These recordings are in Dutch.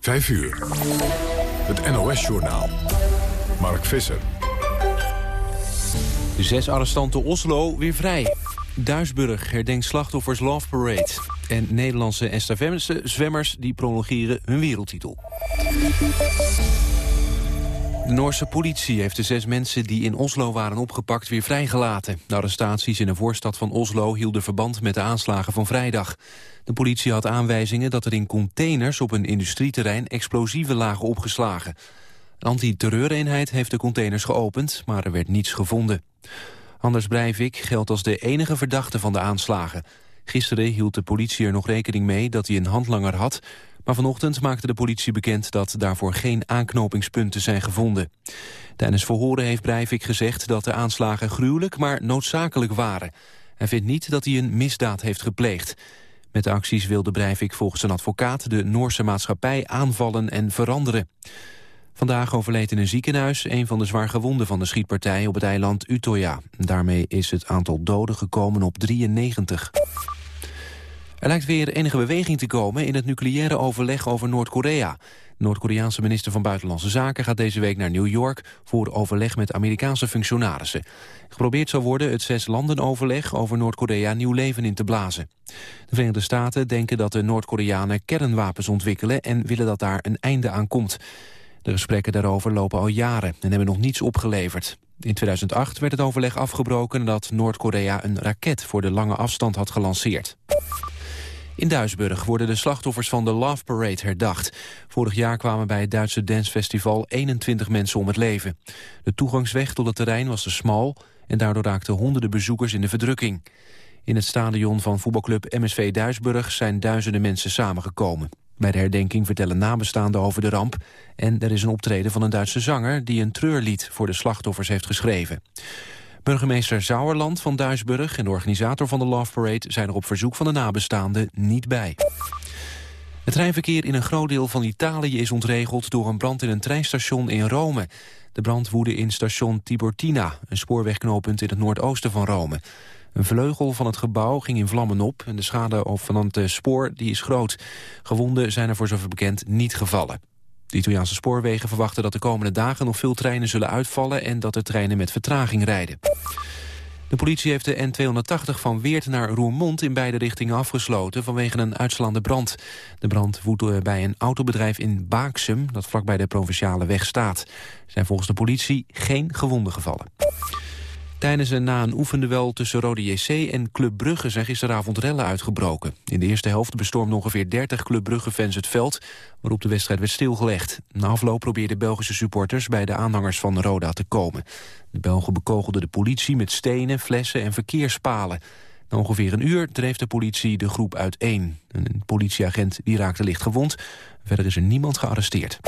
5 uur. Het NOS-journaal. Mark Visser. De zes arrestanten Oslo weer vrij. Duisburg herdenkt slachtoffers Love Parade. En Nederlandse estafette-zwemmers die prolongeren hun wereldtitel. De Noorse politie heeft de zes mensen die in Oslo waren opgepakt weer vrijgelaten. De arrestaties in een voorstad van Oslo hielden verband met de aanslagen van vrijdag. De politie had aanwijzingen dat er in containers op een industrieterrein explosieven lagen opgeslagen. Een antiterreureenheid heeft de containers geopend, maar er werd niets gevonden. Anders Breivik geldt als de enige verdachte van de aanslagen. Gisteren hield de politie er nog rekening mee dat hij een handlanger had... maar vanochtend maakte de politie bekend dat daarvoor geen aanknopingspunten zijn gevonden. Tijdens verhoren heeft Breivik gezegd dat de aanslagen gruwelijk maar noodzakelijk waren. Hij vindt niet dat hij een misdaad heeft gepleegd. Met de acties wilde Breivik volgens een advocaat de Noorse maatschappij aanvallen en veranderen. Vandaag overleed in een ziekenhuis een van de zwaargewonden van de schietpartij op het eiland Utoya. Daarmee is het aantal doden gekomen op 93. Er lijkt weer enige beweging te komen in het nucleaire overleg over Noord-Korea. Noord-Koreaanse minister van Buitenlandse Zaken gaat deze week naar New York voor overleg met Amerikaanse functionarissen. Geprobeerd zal worden het zes landen over Noord-Korea nieuw leven in te blazen. De Verenigde Staten denken dat de Noord-Koreanen kernwapens ontwikkelen en willen dat daar een einde aan komt. De gesprekken daarover lopen al jaren en hebben nog niets opgeleverd. In 2008 werd het overleg afgebroken nadat Noord-Korea een raket voor de lange afstand had gelanceerd. In Duisburg worden de slachtoffers van de Love Parade herdacht. Vorig jaar kwamen bij het Duitse dancefestival 21 mensen om het leven. De toegangsweg tot het terrein was te smal... en daardoor raakten honderden bezoekers in de verdrukking. In het stadion van voetbalclub MSV Duisburg zijn duizenden mensen samengekomen. Bij de herdenking vertellen nabestaanden over de ramp... en er is een optreden van een Duitse zanger... die een treurlied voor de slachtoffers heeft geschreven. Burgemeester Zauerland van Duisburg en de organisator van de Love Parade... zijn er op verzoek van de nabestaanden niet bij. Het treinverkeer in een groot deel van Italië is ontregeld... door een brand in een treinstation in Rome. De brand woedde in station Tiburtina, een spoorwegknooppunt in het noordoosten van Rome. Een vleugel van het gebouw ging in vlammen op... en de schade van het spoor die is groot. Gewonden zijn er voor zover bekend niet gevallen. De Italiaanse spoorwegen verwachten dat de komende dagen nog veel treinen zullen uitvallen... en dat de treinen met vertraging rijden. De politie heeft de N280 van Weert naar Roermond in beide richtingen afgesloten vanwege een uitslaande brand. De brand woedde bij een autobedrijf in Baaksum dat vlakbij de provinciale weg staat. Er zijn volgens de politie geen gewonden gevallen. Tijdens en na een oefenduel tussen Rode JC en Club Brugge zijn gisteravond rellen uitgebroken. In de eerste helft bestormden ongeveer 30 Club Brugge-fans het veld, waarop de wedstrijd werd stilgelegd. Na afloop probeerden Belgische supporters bij de aanhangers van Roda te komen. De Belgen bekogelden de politie met stenen, flessen en verkeerspalen. Na ongeveer een uur dreef de politie de groep uiteen. Een politieagent die raakte licht gewond. Verder is er niemand gearresteerd.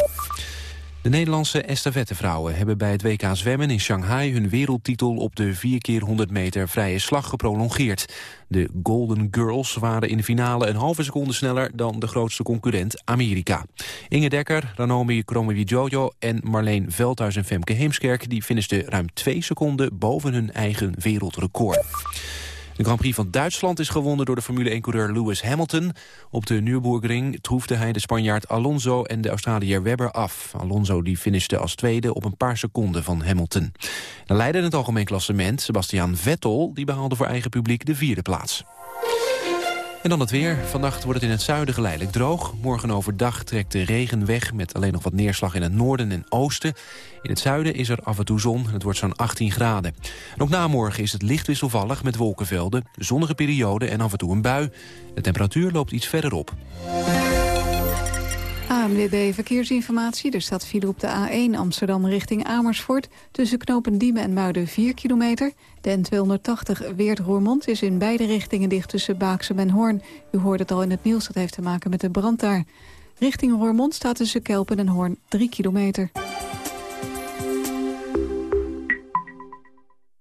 De Nederlandse estafettevrouwen hebben bij het WK zwemmen in Shanghai hun wereldtitel op de 4 keer 100 meter vrije slag geprolongeerd. De Golden Girls waren in de finale een halve seconde sneller dan de grootste concurrent Amerika. Inge Dekker, Ranomi Kromowidjojo en Marleen Veldhuis en Femke Heemskerk die finishten ruim twee seconden boven hun eigen wereldrecord. De Grand Prix van Duitsland is gewonnen door de Formule 1-coureur Lewis Hamilton. Op de Nürburgring troefde hij de Spanjaard Alonso en de Australiër Webber af. Alonso die finishte als tweede op een paar seconden van Hamilton. De leider in het algemeen klassement, Sebastian Vettel, die behaalde voor eigen publiek de vierde plaats. En dan het weer. Vannacht wordt het in het zuiden geleidelijk droog. Morgen overdag trekt de regen weg met alleen nog wat neerslag in het noorden en oosten. In het zuiden is er af en toe zon en het wordt zo'n 18 graden. En ook na morgen is het licht wisselvallig met wolkenvelden, zonnige perioden en af en toe een bui. De temperatuur loopt iets verder op. ANWB Verkeersinformatie. Er staat file op de A1 Amsterdam richting Amersfoort... tussen knopen Diemen en Muiden 4 kilometer. De N280 Weert-Roermond is in beide richtingen dicht tussen Baaksem en Hoorn. U hoorde het al in het nieuws, dat heeft te maken met de brand daar. Richting Roermond staat tussen Kelpen en Hoorn 3 kilometer.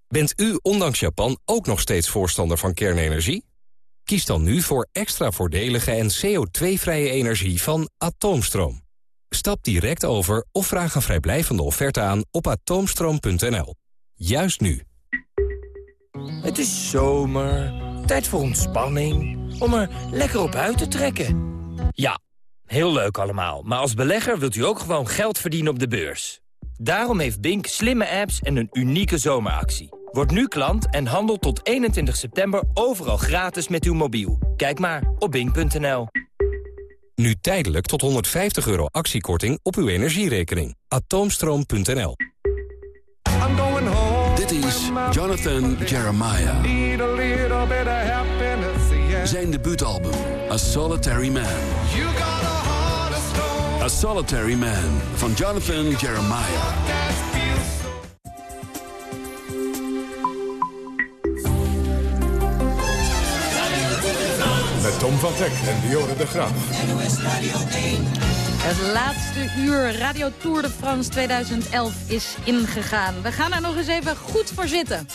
Bent u ondanks Japan ook nog steeds voorstander van kernenergie? Kies dan nu voor extra voordelige en CO2-vrije energie van Atoomstroom. Stap direct over of vraag een vrijblijvende offerte aan op atoomstroom.nl. Juist nu. Het is zomer, tijd voor ontspanning, om er lekker op uit te trekken. Ja, Heel leuk allemaal, maar als belegger wilt u ook gewoon geld verdienen op de beurs. Daarom heeft Bink slimme apps en een unieke zomeractie. Word nu klant en handel tot 21 september overal gratis met uw mobiel. Kijk maar op bink.nl. Nu tijdelijk tot 150 euro actiekorting op uw energierekening. Atoomstroom.nl Dit is Jonathan Jeremiah. Zijn debuutalbum, A Solitary Man. A Solitary Man van Jonathan Jeremiah. Tom van Teck en Dionne de Graaf. Het laatste uur Radio Tour de France 2011 is ingegaan. We gaan er nog eens even goed voor zitten.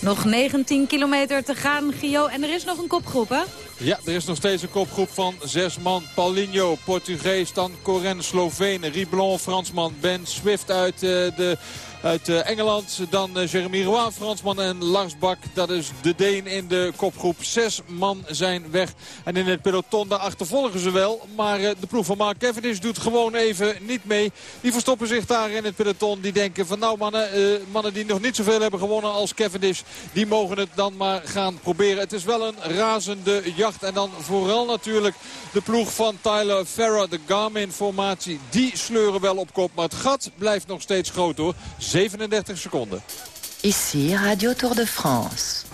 Nog 19 kilometer te gaan, Gio. En er is nog een kopgroep, hè? Ja, er is nog steeds een kopgroep van zes man. Paulinho, Portugees, dan Coren, Slovenen, Riblon, Fransman, Ben Swift uit uh, de uit eh, Engeland. Dan eh, Jeremy Roy, Fransman en Lars Bak. Dat is de Deen in de kopgroep. Zes man zijn weg. En in het peloton, daar achtervolgen ze wel. Maar eh, de ploeg van Mark Cavendish doet gewoon even niet mee. Die verstoppen zich daar in het peloton. Die denken van nou mannen, mannen die nog niet zoveel hebben gewonnen als Cavendish. Die mogen het dan maar gaan proberen. Het is wel een razende jacht. En dan vooral natuurlijk de ploeg van Tyler Farrer. De Garmin-formatie. Die sleuren wel op kop. Maar het gat blijft nog steeds groot hoor. 37 seconden. Ici Radio Tour de France.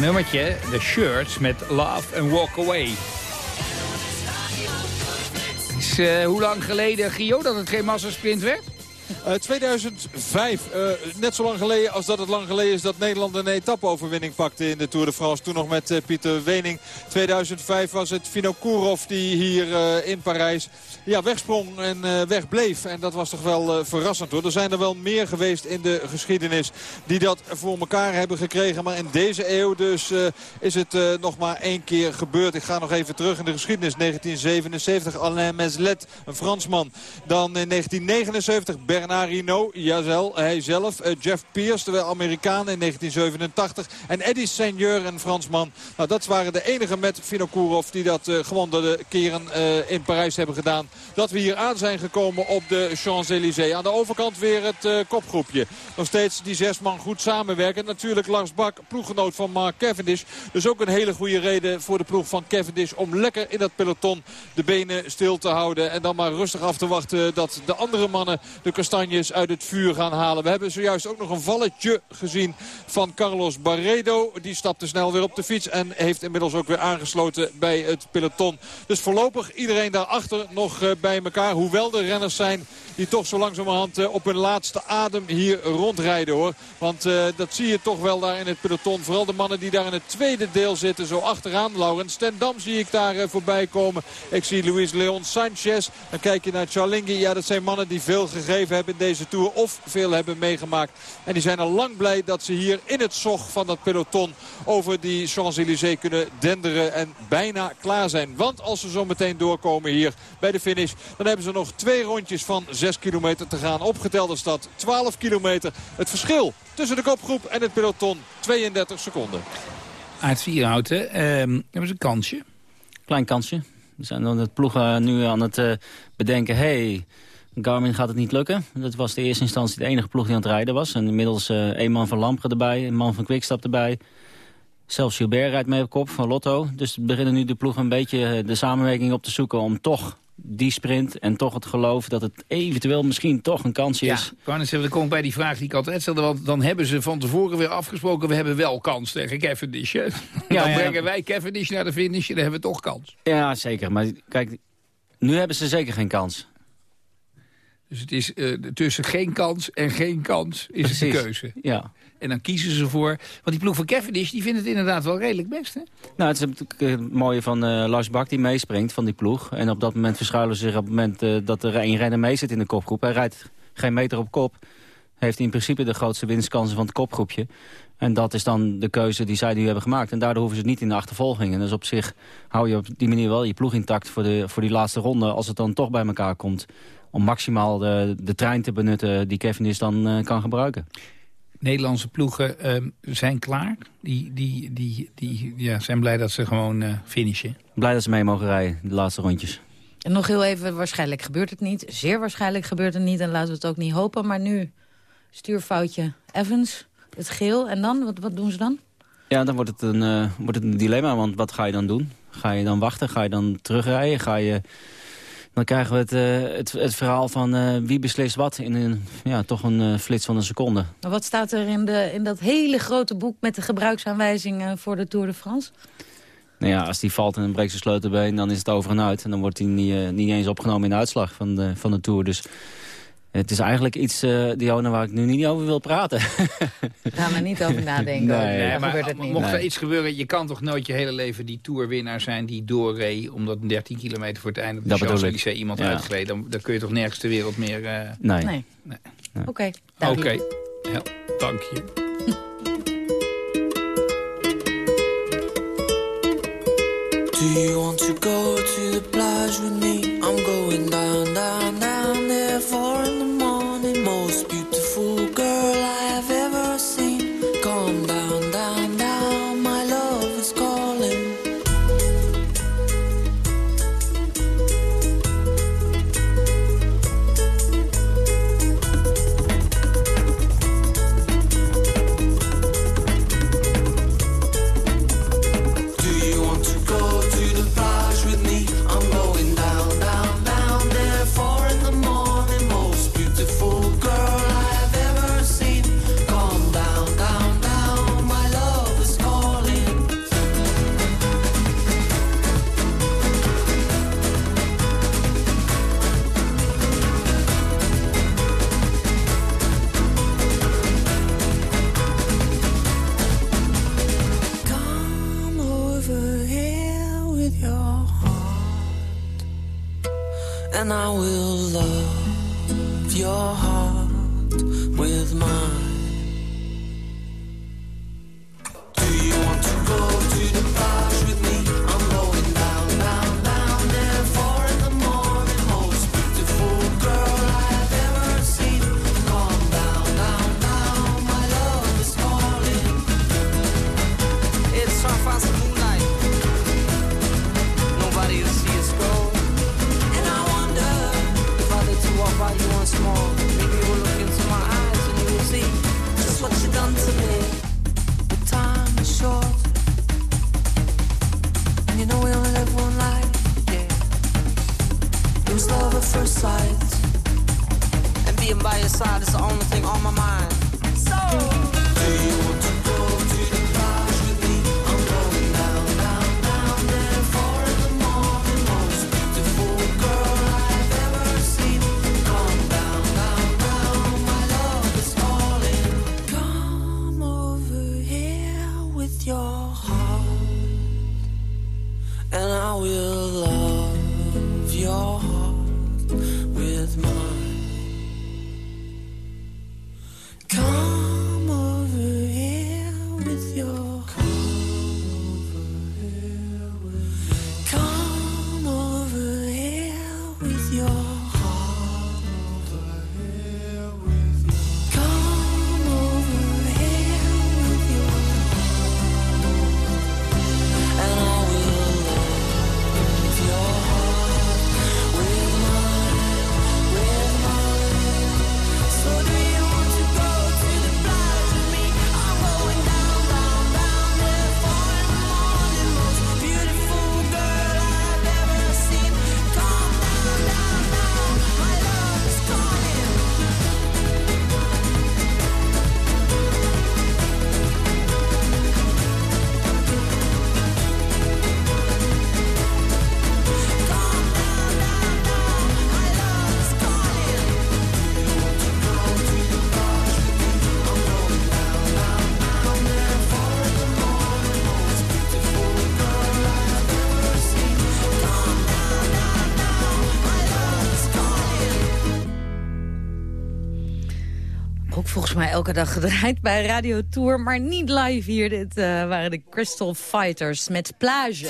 Lekker nummertje. De Shirts met Love and Walk Away. Is eh, hoe lang geleden, Gio, dat het geen massasprint werd? Eh, 2005, eh, net zo lang geleden als dat het lang geleden is dat Nederland een etappe-overwinning pakte in de Tour de France. Toen nog met eh, Pieter Wening. 2005 was het Vinokourov die hier eh, in Parijs ja, wegsprong en eh, wegbleef. En dat was toch wel eh, verrassend hoor. Er zijn er wel meer geweest in de geschiedenis die dat voor elkaar hebben gekregen. Maar in deze eeuw dus eh, is het eh, nog maar één keer gebeurd. Ik ga nog even terug in de geschiedenis. 1977 Alain Meslet, een Fransman. Dan in 1979 Bernard Hinault, jawel, hij zelf. Eh, Jeff Pierce, de Amerikaan in 1987. En Eddie Seigneur, een Fransman. Nou, dat waren de enige met Vinokourov die dat uh, gewoon de keren uh, in Parijs hebben gedaan. Dat we hier aan zijn gekomen op de Champs-Élysées. Aan de overkant weer het kopgroepje. Nog steeds die zes man goed samenwerken. Natuurlijk Lars Bak, ploeggenoot van Mark Cavendish. Dus ook een hele goede reden voor de ploeg van Cavendish om lekker in dat peloton de benen stil te houden. En dan maar rustig af te wachten dat de andere mannen de uit het vuur gaan halen. We hebben zojuist ook nog een valletje gezien van Carlos Barredo. Die stapte snel weer op de fiets en heeft inmiddels ook weer aangesloten bij het peloton. Dus voorlopig iedereen daarachter nog bij elkaar. Hoewel de renners zijn die toch zo langzamerhand op hun laatste adem hier rondrijden hoor. Want dat zie je toch wel daar in het peloton. Vooral de mannen die daar in het tweede deel zitten. Zo achteraan. Laurens Stendam zie ik daar voorbij komen. Ik zie Luis Leon Sanchez. Dan kijk je naar Charlingi. Ja, dat zijn mannen die veel gegeven hebben in deze Tour. Of veel hebben meegemaakt. En die zijn al lang blij dat ze hier in het zog van dat peloton over die Champs-Élysées kunnen denderen. En bijna klaar zijn. Want als ze zo meteen doorkomen hier bij de finish. Dan hebben ze nog twee rondjes van 6 kilometer te gaan. Opgetelde stad 12 kilometer. Het verschil tussen de kopgroep en het peloton 32 seconden. Uit Vierhouten, uh, hebben ze een kansje? Klein kansje. We zijn dan het ploegen nu aan het uh, bedenken... hey, Garmin gaat het niet lukken. Dat was de eerste instantie de enige ploeg die aan het rijden was. En inmiddels uh, een man van Lampre erbij, een man van Quickstep erbij. Zelfs Gilbert rijdt mee op kop van Lotto. Dus beginnen nu de ploeg een beetje de samenwerking op te zoeken... om toch die sprint en toch het geloof dat het eventueel misschien toch een kansje ja, is. Ja, dan kom ik bij die vraag die ik altijd stelde. Want dan hebben ze van tevoren weer afgesproken... we hebben wel kans tegen Cavendish. Ja, dan ja, brengen wij Cavendish naar de finish en dan hebben we toch kans. Ja, zeker. Maar kijk, nu hebben ze zeker geen kans. Dus het is uh, tussen geen kans en geen kans is Precies. het de keuze. Ja. En dan kiezen ze voor... Want die ploeg van Cavendish, die vindt het inderdaad wel redelijk best, hè? Nou, het is natuurlijk het mooie van uh, Lars Bak die meespringt van die ploeg. En op dat moment verschuilen ze zich op het moment uh, dat er één renner mee zit in de kopgroep. Hij rijdt geen meter op kop. Heeft in principe de grootste winstkansen van het kopgroepje. En dat is dan de keuze die zij nu hebben gemaakt. En daardoor hoeven ze niet in de achtervolging. En dus op zich hou je op die manier wel je ploeg intact voor, de, voor die laatste ronde... als het dan toch bij elkaar komt om maximaal de, de trein te benutten die Cavendish dan uh, kan gebruiken. Nederlandse ploegen uh, zijn klaar. Die, die, die, die ja, zijn blij dat ze gewoon uh, finishen. Blij dat ze mee mogen rijden, de laatste rondjes. En nog heel even, waarschijnlijk gebeurt het niet. Zeer waarschijnlijk gebeurt het niet en laten we het ook niet hopen. Maar nu, stuurfoutje Evans, het geel. En dan, wat, wat doen ze dan? Ja, dan wordt het, een, uh, wordt het een dilemma, want wat ga je dan doen? Ga je dan wachten? Ga je dan terugrijden? Ga je... Dan krijgen we het, uh, het, het, verhaal van uh, wie beslist wat in een, ja, toch een uh, flits van een seconde. Maar wat staat er in, de, in dat hele grote boek met de gebruiksaanwijzingen voor de Tour de France? Nou ja, als die valt en breekt zijn sleutelbeen, dan is het over en uit. En dan wordt hij niet, niet eens opgenomen in de uitslag van de, van de Tour. Dus het is eigenlijk iets, uh, Dionne, waar ik nu niet over wil praten. Gaan we niet over nadenken. Nee, nee maar het niet. mocht er iets gebeuren, je kan toch nooit je hele leven die tourwinnaar zijn die doorreed... omdat 13 kilometer voor het einde van de Champs-Élysées iemand ja. uitgreed. Dan, dan kun je toch nergens ter wereld meer... Uh... Nee. nee. nee. Oké, okay, Oké, okay. ja, dank je. Do you want to go to the plage with me? I'm going down, will love your heart with mine. Dag gedraaid bij Radio Tour, maar niet live hier. Dit eh, waren de Crystal Fighters met Plage.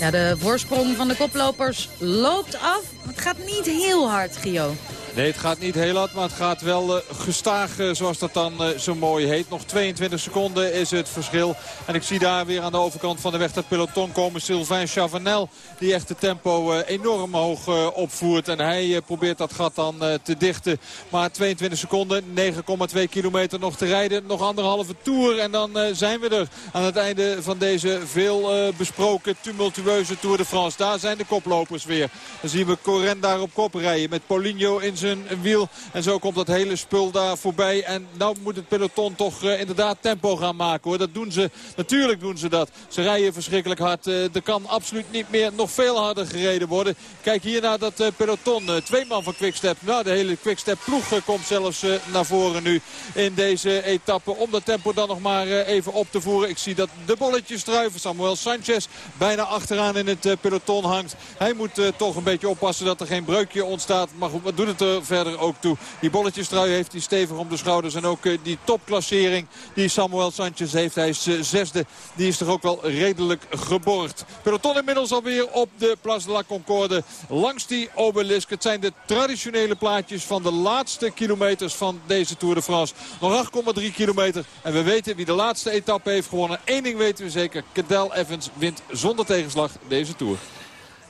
Ja, de voorsprong van de koplopers loopt af. Het gaat niet heel hard, Gio. Nee, het gaat niet heel hard, maar het gaat wel eh, gestaag, eh, zoals dat dan eh, zo mooi heet. Nog 22 seconden is het verschil. En ik zie daar weer aan de overkant van de weg dat peloton komen. Sylvain Chavanel, die echt het tempo enorm hoog opvoert. En hij probeert dat gat dan te dichten. Maar 22 seconden, 9,2 kilometer nog te rijden. Nog anderhalve tour en dan zijn we er aan het einde van deze veel besproken tumultueuze Tour de France. Daar zijn de koplopers weer. Dan zien we Coren daar op kop rijden met Paulinho in zijn wiel. En zo komt dat hele spul daar voorbij. En nou moet het peloton toch eh, inderdaad tempo gaan maken hoor. Dat doen ze, natuurlijk doen ze dat. Ze rijden verschrikkelijk hard. Eh, er kan absoluut niet meer nog veel harder gereden worden. Kijk hier naar dat eh, peloton. Twee man van Quickstep. Nou, de hele Quickstep ploeg komt zelfs naar voren nu in deze etappe. Om dat tempo dan nog maar even op te voeren. Ik zie dat de bolletjes druiven. Samuel Sanchez bijna achteraan in het peloton hangt. Hij moet toch een beetje oppassen dat er geen breukje ontstaat. Maar goed, wat doet het er verder ook toe? Die bolletjestrui heeft hij stevig om de schouders. En ook eh, die topklassering die Samuel Sanchez heeft. Hij is eh, zesde. Die is toch ook wel redelijk geborgd. Peloton inmiddels alweer op de Place de la Concorde. Langs die obelisk. Het zijn de traditionele plaatjes van de laatste kilometers van deze Tour de France. Nog 8,3 kilometer. En we weten wie de laatste etappe heeft gewonnen. Eén ding weten we zeker. Cadel Evans wint zonder tegenslag deze Tour.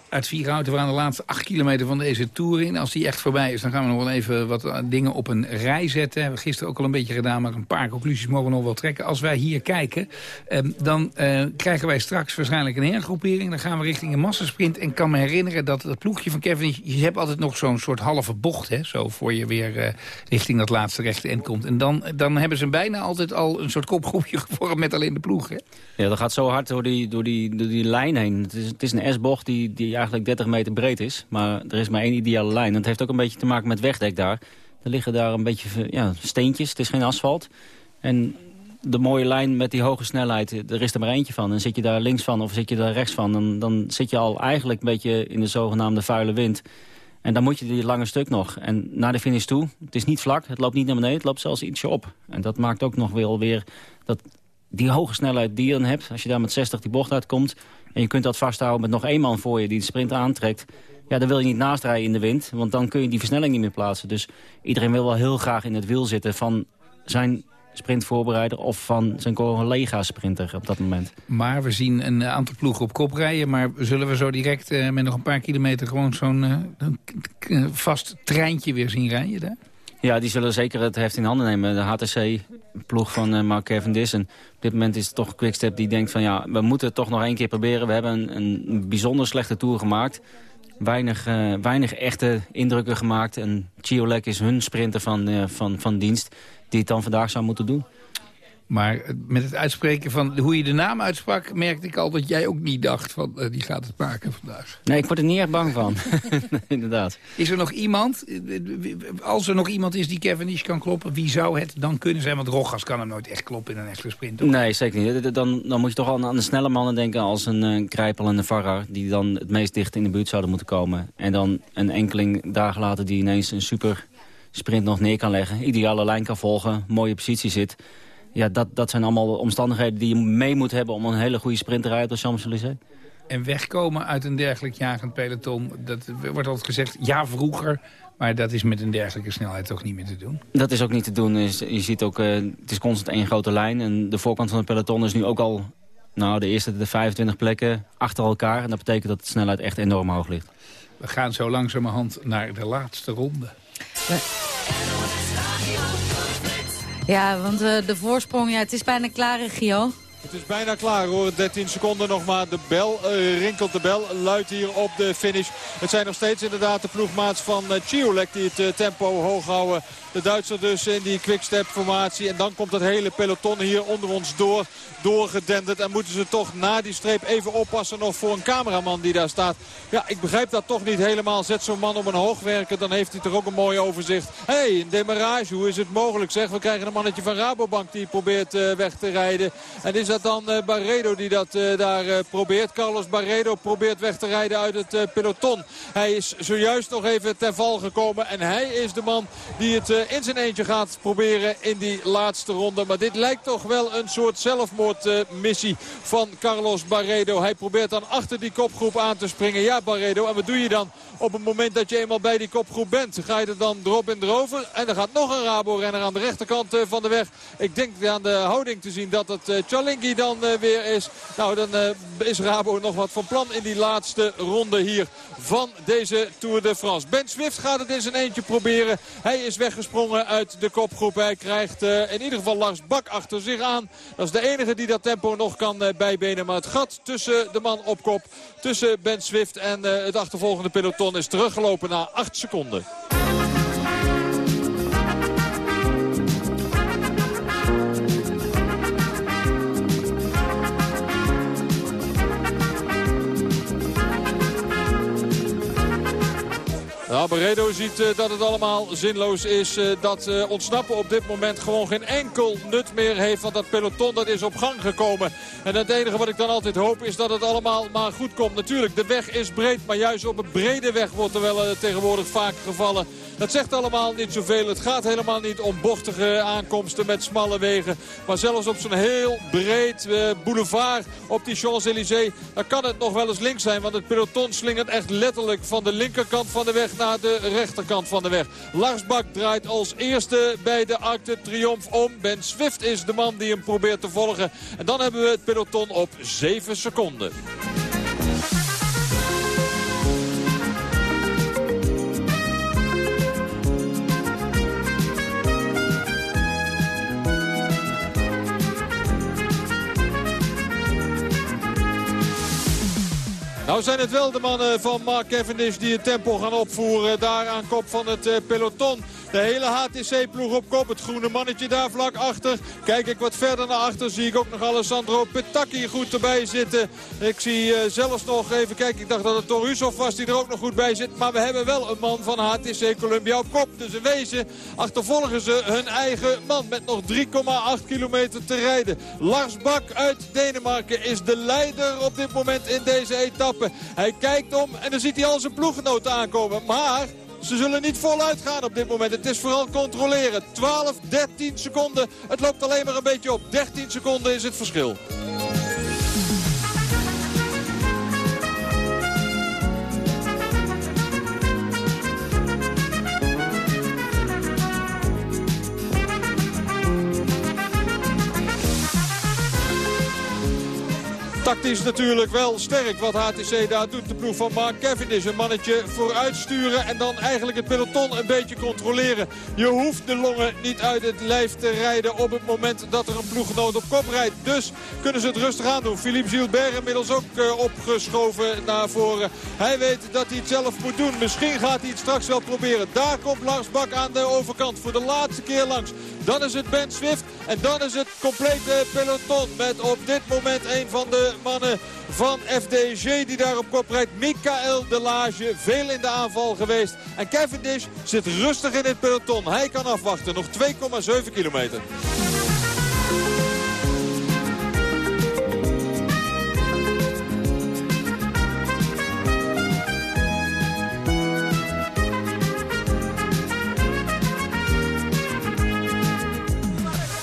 Uit Vierhouten. We de laatste acht kilometer van deze Tour in. Als die echt voorbij is, dan gaan we nog wel even wat dingen op een rij zetten. Hebben we gisteren ook al een beetje gedaan, maar een paar conclusies mogen we nog wel trekken. Als wij hier kijken, eh, dan eh, krijgen wij straks waarschijnlijk een hergroepering. Dan gaan we richting een massasprint. En kan me herinneren dat het ploegje van Kevin... Je hebt altijd nog zo'n soort halve bocht, hè, zo voor je weer eh, richting dat laatste rechte end komt. En dan, dan hebben ze bijna altijd al een soort kopgroepje gevormd met alleen de ploeg, hè? Ja, dat gaat zo hard door die, door die, door die lijn heen. Het is, het is een S-bocht die, die eigenlijk 30 meter breed is. Maar er is maar één ideale lijn. En het heeft ook een beetje te maken met wegdek daar. Er liggen daar een beetje ja, steentjes. Het is geen asfalt. En de mooie lijn met die hoge snelheid, er is er maar eentje van. En zit je daar links van of zit je daar rechts van... dan, dan zit je al eigenlijk een beetje in de zogenaamde vuile wind. En dan moet je die lange stuk nog. En naar de finish toe, het is niet vlak, het loopt niet naar beneden... het loopt zelfs ietsje op. En dat maakt ook nog wel weer dat die hoge snelheid die je dan hebt... als je daar met 60 die bocht uitkomt... en je kunt dat vasthouden met nog één man voor je die de sprint aantrekt... ja, dan wil je niet naast rijden in de wind... want dan kun je die versnelling niet meer plaatsen. Dus iedereen wil wel heel graag in het wiel zitten van zijn sprintvoorbereider... of van zijn collega-sprinter op dat moment. Maar we zien een aantal ploegen op kop rijden. Maar zullen we zo direct eh, met nog een paar kilometer... gewoon zo'n eh, vast treintje weer zien rijden daar? Ja, die zullen zeker het heft in handen nemen. De HTC-ploeg van eh, Mark Cavendish. En op dit moment is het toch Quickstep die denkt van... ja, we moeten het toch nog één keer proberen. We hebben een, een bijzonder slechte tour gemaakt. Weinig, eh, weinig echte indrukken gemaakt. En Chiolek is hun sprinter van, eh, van, van dienst... die het dan vandaag zou moeten doen. Maar met het uitspreken van hoe je de naam uitsprak... merkte ik al dat jij ook niet dacht van eh, die gaat het maken vandaag. Nee, ik word er niet echt bang van. Inderdaad. Is er nog iemand, eh, als er nog iemand is die Cavendish kan kloppen... wie zou het dan kunnen zijn? Want Rogas kan hem nooit echt kloppen in een echte sprint. Nee, zeker niet. Dan, dan moet je toch al aan de snelle mannen denken als een eh, Krijpel en een Farrar... die dan het meest dicht in de buurt zouden moeten komen. En dan een enkeling dagen later die ineens een super sprint nog neer kan leggen. Ideale lijn kan volgen, mooie positie zit. Ja, dat, dat zijn allemaal omstandigheden die je mee moet hebben... om een hele goede sprint te rijden de Champs-Élysées. En wegkomen uit een dergelijk jagend peloton, dat wordt altijd gezegd, ja vroeger... maar dat is met een dergelijke snelheid toch niet meer te doen. Dat is ook niet te doen. Je ziet ook, eh, het is constant één grote lijn. En de voorkant van het peloton is nu ook al... Nou, de eerste de 25 plekken achter elkaar. En dat betekent dat de snelheid echt enorm hoog ligt. We gaan zo langzamerhand naar de laatste ronde. Ja, want eh, de voorsprong, ja, het is bijna klaar, Gio. Het is bijna klaar hoor. 13 seconden nog maar. De bel eh, rinkelt de bel. Luidt hier op de finish. Het zijn nog steeds inderdaad de ploegmaats van uh, Chiolek die het eh, tempo hoog houden. De Duitser dus in die quickstep formatie. En dan komt het hele peloton hier onder ons door. Doorgedenderd. En moeten ze toch na die streep even oppassen nog voor een cameraman die daar staat. Ja, ik begrijp dat toch niet helemaal. Zet zo'n man op een hoogwerker. Dan heeft hij toch ook een mooi overzicht. Hé, hey, een demarage. Hoe is het mogelijk zeg? We krijgen een mannetje van Rabobank die probeert eh, weg te rijden. En is dat dan eh, Barredo die dat eh, daar probeert? Carlos Barredo probeert weg te rijden uit het peloton. Hij is zojuist nog even ten val gekomen. En hij is de man die het in zijn eentje gaat proberen in die laatste ronde. Maar dit lijkt toch wel een soort zelfmoordmissie van Carlos Barredo. Hij probeert dan achter die kopgroep aan te springen. Ja, Barredo. En wat doe je dan op het moment dat je eenmaal bij die kopgroep bent? Ga je er dan erop en erover? En er gaat nog een Rabo-renner aan de rechterkant eh, van de weg. Ik denk aan de houding te zien dat het eh, Chalingi dan eh, weer is. Nou, dan is Rabo nog wat van plan in die laatste ronde hier van deze Tour de France. Ben Swift gaat het in zijn eentje proberen. Hij is weggesprongen uit de kopgroep. Hij krijgt eh, in ieder geval Lars Bak achter zich aan. Dat is de enige die dat tempo nog kan eh, bijbenen. Maar het gat tussen de man op kop, tussen Ben Swift en eh, het achtervolgende peloton is teruggelopen na 8 seconden. Nou, ziet eh, dat het allemaal zinloos is. eh, dat eh, ontsnappen op dit moment gewoon geen enkel nut meer heeft. Want dat peloton dat is op gang gekomen. En het enige wat ik dan altijd hoop is dat het allemaal maar goed komt. Natuurlijk, de weg is breed. Maar juist op een brede weg wordt er wel tegenwoordig vaak gevallen. Dat zegt allemaal niet zoveel. Het gaat helemaal niet om bochtige aankomsten met smalle wegen. Maar zelfs op zo'n heel breed boulevard op die Champs-Élysées... dan kan het nog wel eens links zijn. Want het peloton slingert echt letterlijk van de linkerkant van de weg... naar de rechterkant van de weg. Lars Bak draait als eerste bij de Arc de Triomphe om. Ben Swift is de man die hem probeert te volgen. En dan hebben we het peloton op 7 seconden. Nou, zijn het wel de mannen van Mark Cavendish die het tempo gaan opvoeren. Daar aan kop van het eh, peloton. De hele HTC-ploeg op kop. Het groene mannetje daar vlak achter. Kijk ik wat verder naar achter zie ik ook nog Alessandro Petacchi goed erbij zitten. Ik zie eh, zelfs nog even kijken. Ik dacht dat het Torusov was die er ook nog goed bij zit. Maar we hebben wel een man van HTC Columbia op kop. Dus in wezen achtervolgen ze hun eigen man. Met nog 3,8 kilometer te rijden. Lars Bak uit Denemarken is de leider op dit moment in deze etappe. Hij kijkt om en dan ziet hij al zijn ploeggenoten aankomen. Maar ze zullen niet voluit gaan op dit moment. Het is vooral controleren. 12, 13 seconden. Het loopt alleen maar een beetje op. 13 seconden is het verschil. Tactisch natuurlijk wel sterk wat HTC daar doet. De ploeg van Mark Cavendish. Een mannetje vooruit sturen en dan eigenlijk het peloton een beetje controleren. Je hoeft de longen niet uit het lijf te rijden op het moment dat er een ploeggenoot op kop rijdt. Dus kunnen ze het rustig aan doen. Philippe Gilbert inmiddels ook uh, opgeschoven naar voren. Hij weet dat hij het zelf moet doen. Misschien gaat hij het straks wel proberen. Daar komt Lars Bak aan de overkant voor de laatste keer langs. Dan is het Ben Swift en dan is het complete peloton. Met op dit moment een van de mannen van FDG die daar op kop rijdt. Michael de Lage, veel in de aanval geweest. En Cavendish zit rustig in het peloton. Hij kan afwachten, nog 2,7 kilometer.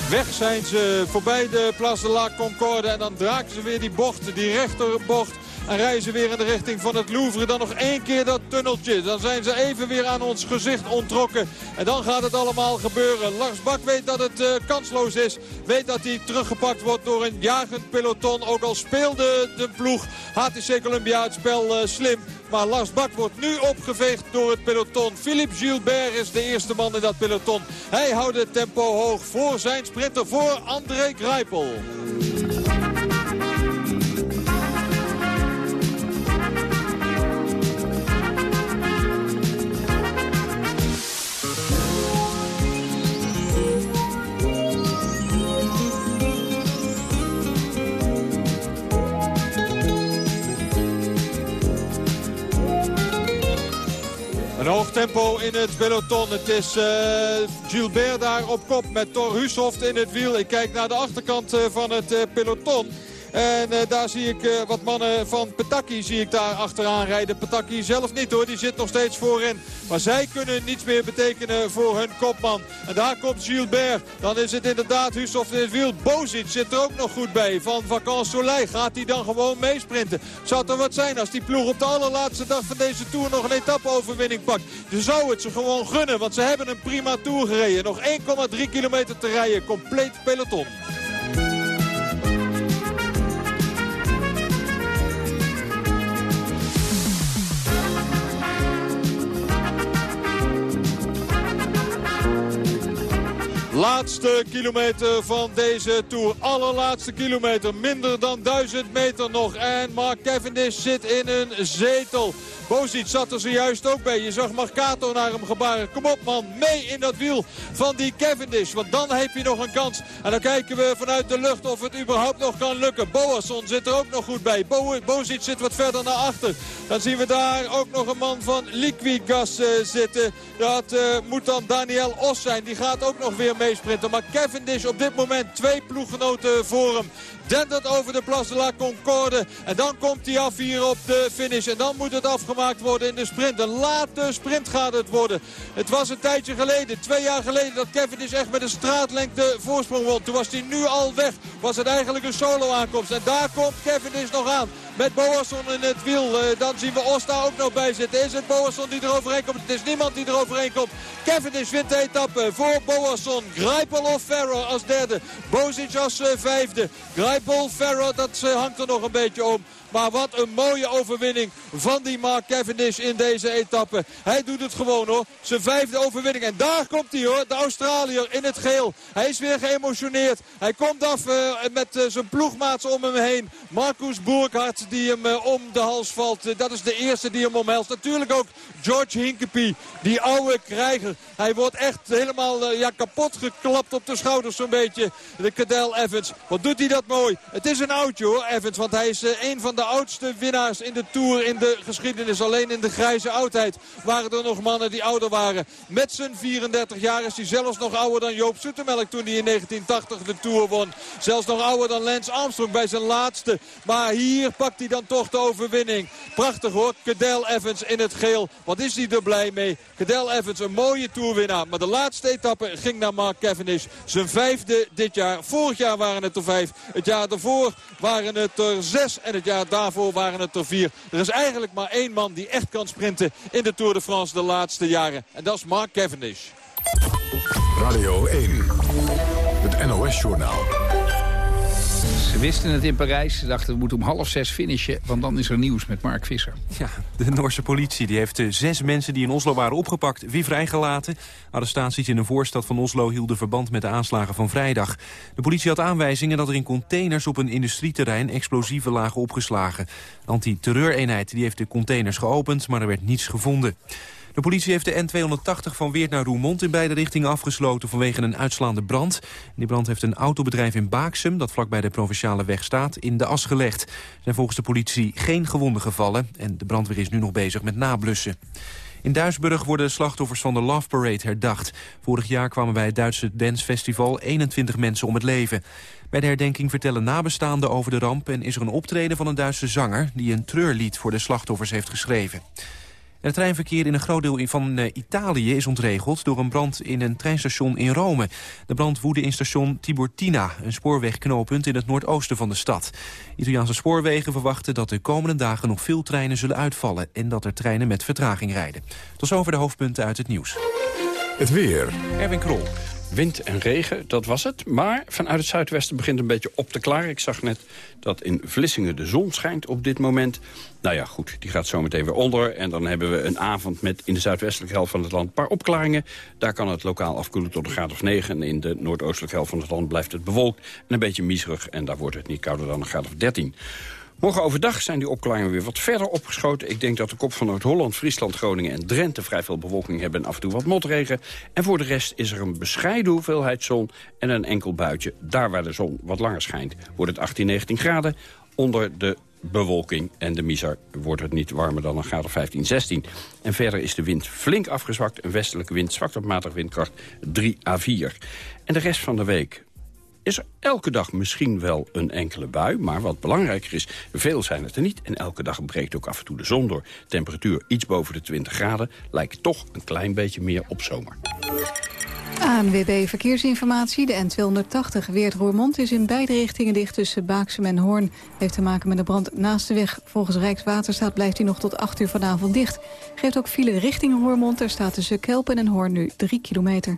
Weg zijn ze voorbij de Place de la Concorde. En dan draken ze weer die bocht, die rechterbocht. En ze weer in de richting van het Louvre. Dan nog één keer dat tunneltje. Dan zijn ze even weer aan ons gezicht ontrokken. En dan gaat het allemaal gebeuren. Lars Bak weet dat het uh, kansloos is. Weet dat hij teruggepakt wordt door een jagend peloton. Ook al speelde de ploeg HTC Columbia het spel uh, slim. Maar Lars Bak wordt nu opgeveegd door het peloton. Philippe Gilbert is de eerste man in dat peloton. Hij houdt het tempo hoog voor zijn sprinter, voor André Greipel. Een hoog tempo in het peloton. Het is uh, Gilbert daar op kop met Thor Hushoft in het wiel. Ik kijk naar de achterkant uh, van het uh, peloton. En uh, daar zie ik uh, wat mannen van Petaki zie ik daar achteraan rijden. Petaki zelf niet hoor, die zit nog steeds voorin. Maar zij kunnen niets meer betekenen voor hun kopman. En daar komt Gilbert. Dan is het inderdaad Hushoff in het wiel. Bozic zit er ook nog goed bij. Van Vacan Soleil gaat hij dan gewoon meesprinten. Zou er wat zijn als die ploeg op de allerlaatste dag van deze Tour nog een etappe-overwinning pakt. Dan zou het ze gewoon gunnen, want ze hebben een prima Tour gereden. Nog 1,3 kilometer te rijden. Compleet peloton. Laatste kilometer van deze Tour. Allerlaatste kilometer. Minder dan 1000 meter nog. En Mark Cavendish zit in een zetel. Bozic zat er zojuist ook bij. Je zag Marcato naar hem gebaren. Kom op man, mee in dat wiel van die Cavendish. Want dan heb je nog een kans. En dan kijken we vanuit de lucht of het überhaupt nog kan lukken. Boasson zit er ook nog goed bij. Bo zit wat verder naar achter. Dan zien we daar ook nog een man van Liquigas uh, zitten. Dat uh, moet dan Daniel Os zijn. Die gaat ook nog weer meesprinten. Maar Cavendish op dit moment twee ploeggenoten voor hem. Dendert over de Place de la Concorde. En dan komt hij af hier op de finish. En dan moet het afgemaakt worden in de sprint. Een late sprint gaat het worden. Het was een tijdje geleden, twee jaar geleden, dat Cavendish echt met een straatlengte voorsprong won. Toen was hij nu al weg. Was het eigenlijk een solo aankomst. En daar komt Cavendish nog aan. Met Boasson in het wiel. Uh, dan zien we Osta ook nog bij zitten. Is het Boasson die er overheen komt? Het is niemand die er overheen komt. Cavendish wint de etappe voor Boasson. Grijpel of Ferro als derde. Bozic als uh, vijfde. Grijpel, Ferro, dat uh, hangt er nog een beetje om. Maar wat een mooie overwinning van die Mark Cavendish in deze etappe. Hij doet het gewoon hoor. Zijn vijfde overwinning. En daar komt hij hoor. De Australiër in het geel. Hij is weer geëmotioneerd. Hij komt af eh, met eh, zijn ploegmaats om hem heen. Marcus Boerkhardt die hem eh, om de hals valt. Eh, dat is de eerste die hem omhelst. Natuurlijk ook George Hinkepie. Die oude krijger. Hij wordt echt helemaal eh, ja, kapot geklapt op de schouders zo'n beetje. De Cadel Evans. Wat doet hij dat mooi. Het is een oudje hoor Evans. Want hij is eh, een van de oudste winnaars in de Tour in de geschiedenis. Alleen in de grijze oudheid waren er nog mannen die ouder waren. Met zijn 34 jaar is hij zelfs nog ouder dan Joop Zoetemelk toen hij in 1980 de Tour won. Zelfs nog ouder dan Lance Armstrong bij zijn laatste. Maar hier pakt hij dan toch de overwinning. Prachtig hoor. Cadel Evans in het geel. Wat is hij er blij mee. Cadel Evans een mooie Tourwinnaar. Maar de laatste etappe ging naar Mark Cavendish. Zijn vijfde dit jaar. Vorig jaar waren het er vijf. Het jaar daarvoor waren het er zes. En het jaar daarvoor waren het er vier. Er is eigenlijk maar één man die echt kan sprinten in de Tour de France de laatste jaren. En dat is Mark Cavendish. Radio 1. Het NOS-journaal. Ze wisten het in Parijs. Ze dachten we moeten om half zes finishen. Want dan is er nieuws met Mark Visser. Ja, de Noorse politie die heeft de zes mensen die in Oslo waren opgepakt weer vrijgelaten. Arrestaties in een voorstad van Oslo hielden verband met de aanslagen van vrijdag. De politie had aanwijzingen dat er in containers op een industrieterrein explosieven lagen opgeslagen. De antiterreureenheid heeft de containers geopend, maar er werd niets gevonden. De politie heeft de N280 van Weert naar Roermond in beide richtingen afgesloten vanwege een uitslaande brand. Die brand heeft een autobedrijf in Baaksum, dat vlakbij de provinciale weg staat, in de as gelegd. Er zijn volgens de politie geen gewonden gevallen en de brandweer is nu nog bezig met nablussen. In Duisburg worden de slachtoffers van de Love Parade herdacht. Vorig jaar kwamen bij het Duitse dancefestival 21 mensen om het leven. Bij de herdenking vertellen nabestaanden over de ramp... en is er een optreden van een Duitse zanger... die een treurlied voor de slachtoffers heeft geschreven. Het treinverkeer in een groot deel van eh, Italië is ontregeld... door een brand in een treinstation in Rome. De brand woedde in station Tiburtina, een spoorwegknooppunt in het noordoosten van de stad. Italiaanse spoorwegen verwachten dat de komende dagen nog veel treinen zullen uitvallen... en dat er treinen met vertraging rijden. Tot zover de hoofdpunten uit het nieuws. Het weer. Erwin Krol. Wind en regen, dat was het. Maar vanuit het zuidwesten begint een beetje op te klaren. Ik zag net dat in Vlissingen de zon schijnt op dit moment. Nou ja, goed, die gaat zo meteen weer onder. En dan hebben we een avond met in de zuidwestelijke helft van het land een paar opklaringen. Daar kan het lokaal afkoelen tot een graad of 9. En in de noordoostelijke helft van het land blijft het bewolkt en een beetje miserig. En daar wordt het niet kouder dan een graad of 13. Morgen overdag zijn die opklaringen weer wat verder opgeschoten. Ik denk dat de kop van Noord-Holland, Friesland, Groningen en Drenthe... vrij veel bewolking hebben en af en toe wat motregen. En voor de rest is er een bescheiden hoeveelheid zon en een enkel buitje. Daar waar de zon wat langer schijnt wordt het 18, 19 graden. Onder de bewolking en de misar wordt het niet warmer dan een graad of 15, 16. En verder is de wind flink afgezwakt. Een westelijke wind zwakt tot matig windkracht 3 à 4. En de rest van de week is er elke dag misschien wel een enkele bui. Maar wat belangrijker is, veel zijn het er niet. En elke dag breekt ook af en toe de zon door. Temperatuur iets boven de 20 graden lijkt toch een klein beetje meer op zomer. ANWB Verkeersinformatie. De N280 Weert-Roermond is in beide richtingen dicht tussen Baaksum en Hoorn. Heeft te maken met de brand naast de weg. Volgens Rijkswaterstaat blijft hij nog tot 8 uur vanavond dicht. Geeft ook file richting Roermond. Er staat tussen Kelpen en Hoorn nu 3 kilometer.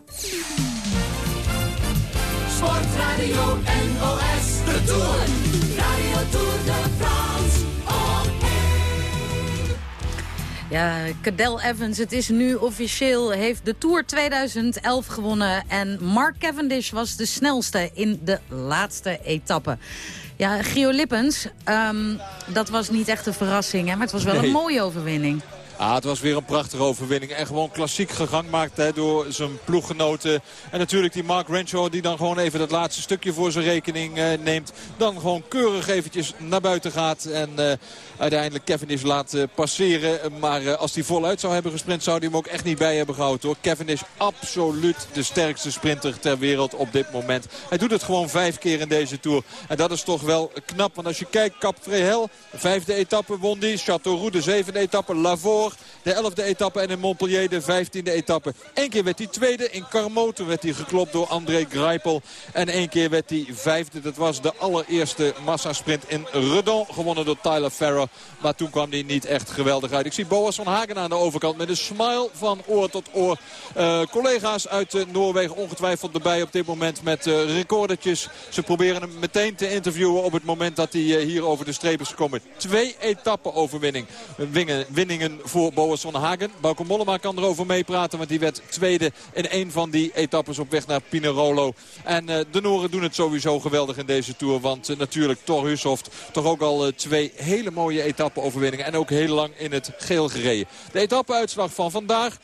Sportradio NOS, de Tour. Radio Tour de France, Ja, Cadel Evans, het is nu officieel, heeft de Tour 2011 gewonnen. En Mark Cavendish was de snelste in de laatste etappe. Ja, Gio Lippens, ehm, dat was niet echt een verrassing, hè, maar het was wel een mooie overwinning. Ah, het was weer een prachtige overwinning. En gewoon klassiek gegang maakt door zijn ploeggenoten. En natuurlijk die Mark Renshaw die dan gewoon even dat laatste stukje voor zijn rekening eh, neemt. Dan gewoon keurig eventjes naar buiten gaat. En eh, uiteindelijk Cavendish laat eh, passeren. Maar eh, als hij voluit zou hebben gesprint zou hij hem ook echt niet bij hebben gehouden. Hoor. Cavendish absoluut de sterkste sprinter ter wereld op dit moment. Hij doet het gewoon vijf keer in deze Tour. En dat is toch wel knap. Want als je kijkt, Cap Vrehel, de vijfde etappe won die. Châteauroux, de zevende etappe. Lavore De 11e etappe. En in Montpellier, de 15e etappe. Eén keer werd hij tweede. In Carmo, toen werd hij geklopt door André Greipel. En één keer werd hij vijfde. Dat was de allereerste massasprint in Redon. Gewonnen door Tyler Farrer. Maar toen kwam hij niet echt geweldig uit. Ik zie Boas van Hagen aan de overkant met een smile van oor tot oor. Eh, collega's uit eh, Noorwegen ongetwijfeld erbij op dit moment met eh, recordertjes. Ze proberen hem meteen te interviewen op het moment dat hij hier over de streep is gekomen. Twee etappen overwinning. Winningen voor Boas van Hagen. Bauke Mollema kan erover meepraten, want die werd tweede in een van die etappes op weg naar Pinerolo. En eh, de Noren doen het sowieso geweldig in deze Tour. Want eh, natuurlijk Thor Hushoft toch ook al eh, twee hele mooie etappe overwinningen. En ook heel lang in het geel gereden. De etappeuitslag van vandaag.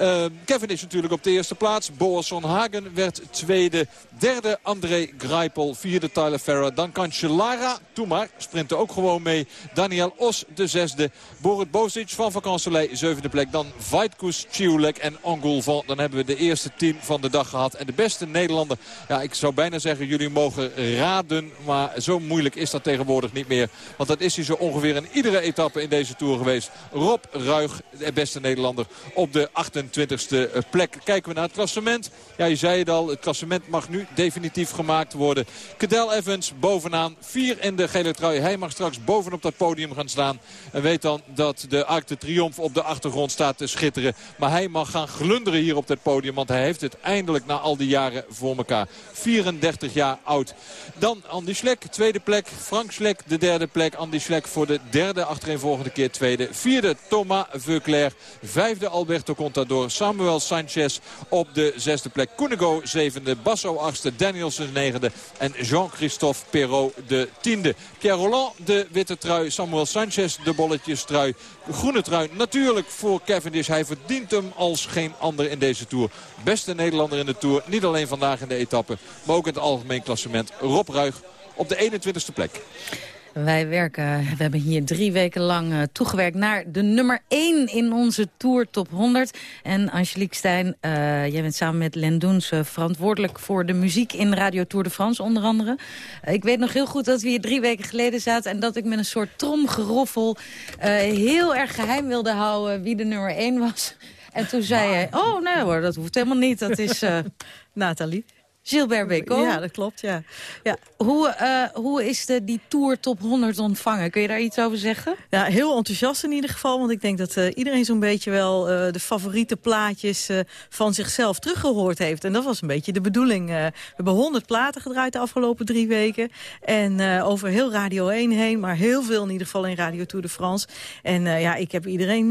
Uh, Kevin is natuurlijk op de eerste plaats. Boasson Hagen werd tweede. Derde André Greipel. Vierde Tyler Ferrer. Dan Cancellara. Toemar sprintte ook gewoon mee. Daniel Os de zesde. Borut Bosic van Vakanselij zevende plek. Dan Vaitkus, Ciulek en Angulvan. Dan hebben we de eerste team van de dag gehad. En de beste Nederlander. Ja, ik zou bijna zeggen jullie mogen raden. Maar zo moeilijk is dat tegenwoordig niet meer. Want dat is hij zo ongeveer in iedere etappe in deze Tour geweest. Rob Ruig, de beste Nederlander, op de 28e plek. Kijken we naar het klassement. Ja, je zei het al, het klassement mag nu definitief gemaakt worden. Cadel Evans bovenaan, vier in de gele trui. Hij mag straks bovenop dat podium gaan staan. En weet dan dat de Arc de Triomphe op de achtergrond staat te schitteren. Maar hij mag gaan glunderen hier op dat podium. Want hij heeft het eindelijk na al die jaren voor elkaar. 34 jaar oud. Dan Andy Schlek, tweede plek. Frank Schlek, de derde plek. Andy Schlek voor de derde achtereenvolgende keer tweede. Vierde Thomas Veuclair. Vijfde Alberto Contador. Samuel Sanchez op de zesde plek. Koenigo zevende. Basso achtste. Danielsen negende. En Jean-Christophe Perrault de tiende. Pierre Roland de witte trui. Samuel Sanchez de bolletjes trui. Groene trui natuurlijk voor Cavendish. Hij verdient hem als geen ander in deze Tour. Beste Nederlander in de Tour. Niet alleen vandaag in de etappe. Maar ook in het algemeen klassement. Rob Ruig op de 21ste plek. Wij werken, we hebben hier drie weken lang uh, toegewerkt naar de nummer 1 in onze Tour Top 100. En Angelique Stijn, uh, jij bent samen met Len Doens uh, verantwoordelijk voor de muziek in Radio Tour de France onder andere. ik weet nog heel goed dat we hier drie weken geleden zaten en dat ik met een soort tromgeroffel heel erg geheim wilde houden wie de nummer 1 was. En toen zei hij, oh nee hoor, dat hoeft helemaal niet, dat is... Nathalie. Gilbert Bécaud. Ja, dat klopt, ja. ja. Hoe, uh, hoe is de, die Tour Top 100 ontvangen? Kun je daar iets over zeggen? Ja, heel enthousiast in ieder geval. Want ik denk dat uh, iedereen zo'n beetje wel uh, de favoriete plaatjes van zichzelf teruggehoord heeft. En dat was een beetje de bedoeling. we hebben 100 platen gedraaid de afgelopen drie weken. En over heel Radio 1 heen, maar heel veel in ieder geval in Radio Tour de France. En ja, ik heb iedereen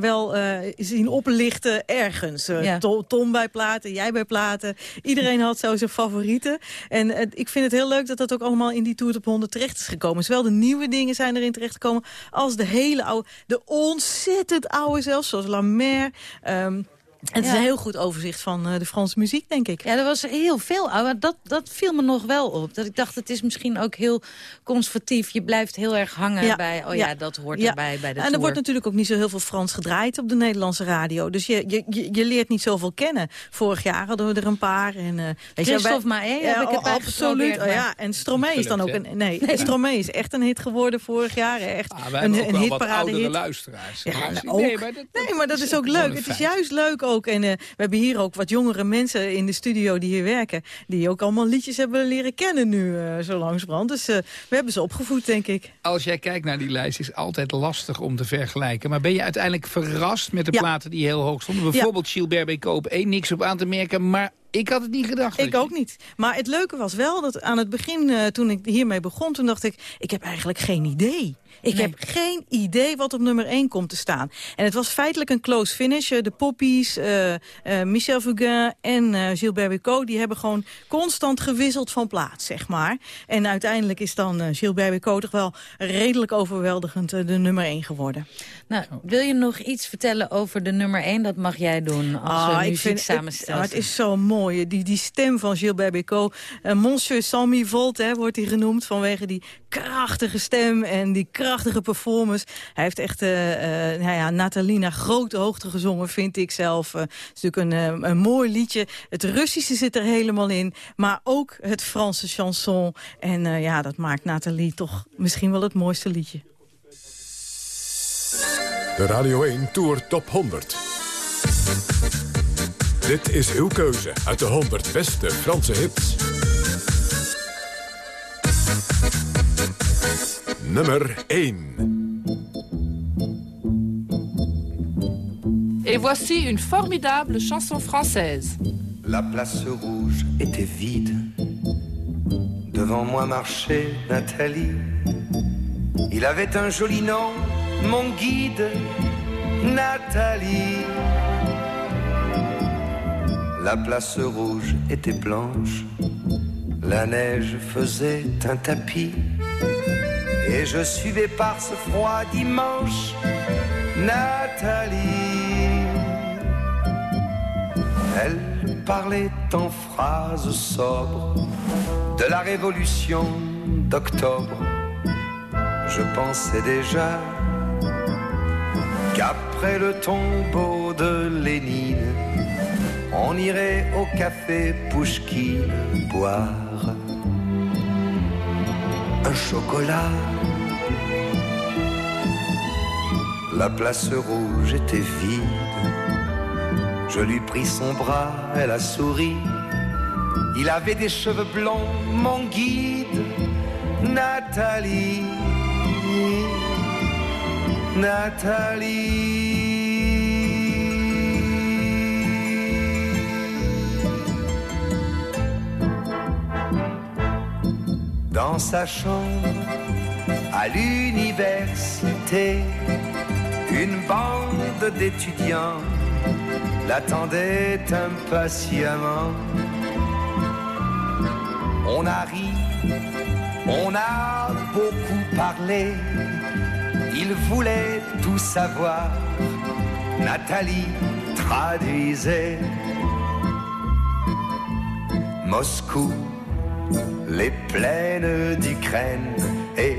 wel zien oplichten ergens. Ja. Tom, Tom bij platen, jij bij platen. Iedereen had zo zijn favorieten. En uh, ik vind het heel leuk dat dat ook allemaal in die Tour op 100 terecht is gekomen. Zowel de nieuwe dingen zijn erin terechtgekomen... als de hele oude, de ontzettend oude zelfs, zoals La Mer... Um, het is een heel goed overzicht van uh, de Franse muziek, denk ik. Ja, er was heel veel. Maar dat, dat viel me nog wel op. Dat ik dacht, het is misschien ook heel conservatief. Je blijft heel erg hangen bij, oh ja, dat hoort Ja. erbij bij de En er wordt natuurlijk ook niet zo heel veel Frans gedraaid op de Nederlandse radio. Dus je, je, je, je leert niet zoveel kennen. Vorig jaar hadden we er een paar. En, eh, weet je, Christophe Maé heb ik erbij Absoluut. Oh, ja. En Stromae is dan ook een... Nee, Stromae is echt een hit geworden vorig jaar. Echt Ah, een, hebben ook een hitparade hit. luisteraars. Ja, nou, nee, ook. maar dat- nee, maar dat is ook leuk. Het is juist leuk ook. En eh, we hebben hier ook wat jongere mensen in de studio die hier werken. Die ook allemaal liedjes hebben leren kennen nu, eh, zo langsbrand. Dus eh, we hebben ze opgevoed, denk ik. Als jij kijkt naar die lijst, is altijd lastig om te vergelijken. Maar ben je uiteindelijk verrast met de Ja. platen die heel hoog stonden? Bijvoorbeeld Gilbert Bécaud op niks op aan te merken. Maar ik had het niet gedacht. Ik ook niet. Maar het leuke was wel dat aan het begin, toen ik hiermee begon... toen dacht ik, ik heb eigenlijk geen idee. Ik Nee. heb geen idee wat op nummer 1 komt te staan. En het was feitelijk een close finish. Eh, De Poppies, eh, eh, Michel Fugain en eh, Gilbert Bécaud... die hebben gewoon constant gewisseld van plaats, zeg maar. En uiteindelijk is dan Gilbert Bécaud toch wel redelijk overweldigend de nummer 1 geworden. Nou, wil je nog iets vertellen over de nummer 1? Dat mag jij doen als Ah, ah, ik muziek samenstelt. Het, het is zo mooi. Die, die stem van Gilbert. Uh, Monsieur Sammy Volt hè, wordt hij genoemd. Vanwege die krachtige stem en die krachtige performance. Hij heeft echt eh uh, nou ja, Nathalie grote hoogte gezongen, vind ik zelf. Uh, het is natuurlijk een, een mooi liedje. Het Russische zit er helemaal in. Maar ook het Franse chanson. En ja, dat maakt Nathalie toch misschien wel het mooiste liedje. De Radio 1 Tour Top 100. Dit is uw keuze uit de 100 beste Franse hits. Nummer 1. Et voici une formidable chanson française. La place rouge était vide. Devant moi marchait Nathalie. Il avait un joli nom, mon guide, Nathalie. La place rouge était blanche. La neige faisait un tapis. Et je suivais par ce froid dimanche Nathalie. Elle parlait en phrases sobres de la révolution d'octobre. Je pensais déjà qu'après le tombeau de Lénine, on irait au café Pouchkine boire un chocolat. La place rouge était vide. Je lui pris son bras, elle a souri. Il avait des cheveux blonds, mon guide, Nathalie. Nathalie. Dans sa chambre, à l'université, une bande d'étudiants l'attendait impatiemment. On a ri, on a beaucoup parlé, il voulait tout savoir. Nathalie traduisait Moscou, les plaines d'Ukraine et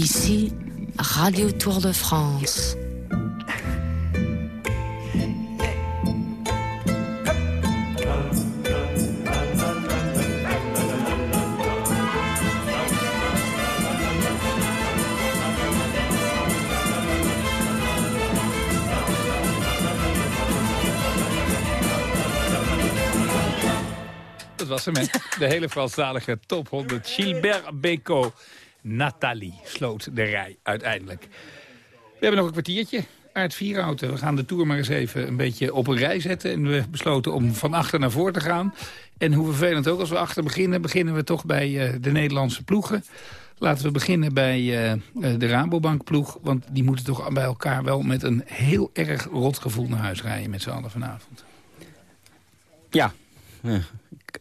Ici, Radio Tour de France. Dat was hem, hè. De hele Franstalige top 100. Gilbert Bécaud. Nathalie sloot de rij uiteindelijk. We hebben nog een kwartiertje. Aard Vierhouten, we gaan de Tour maar eens even een beetje op een rij zetten. En we besloten om van achter naar voor te gaan. En hoe vervelend ook, als we achter beginnen... beginnen we toch bij eh, de Nederlandse ploegen. Laten we beginnen bij eh, eh, de Rabobank-ploeg. Want die moeten toch bij elkaar wel met een heel erg rot gevoel naar huis rijden... met z'n allen vanavond. Ja, de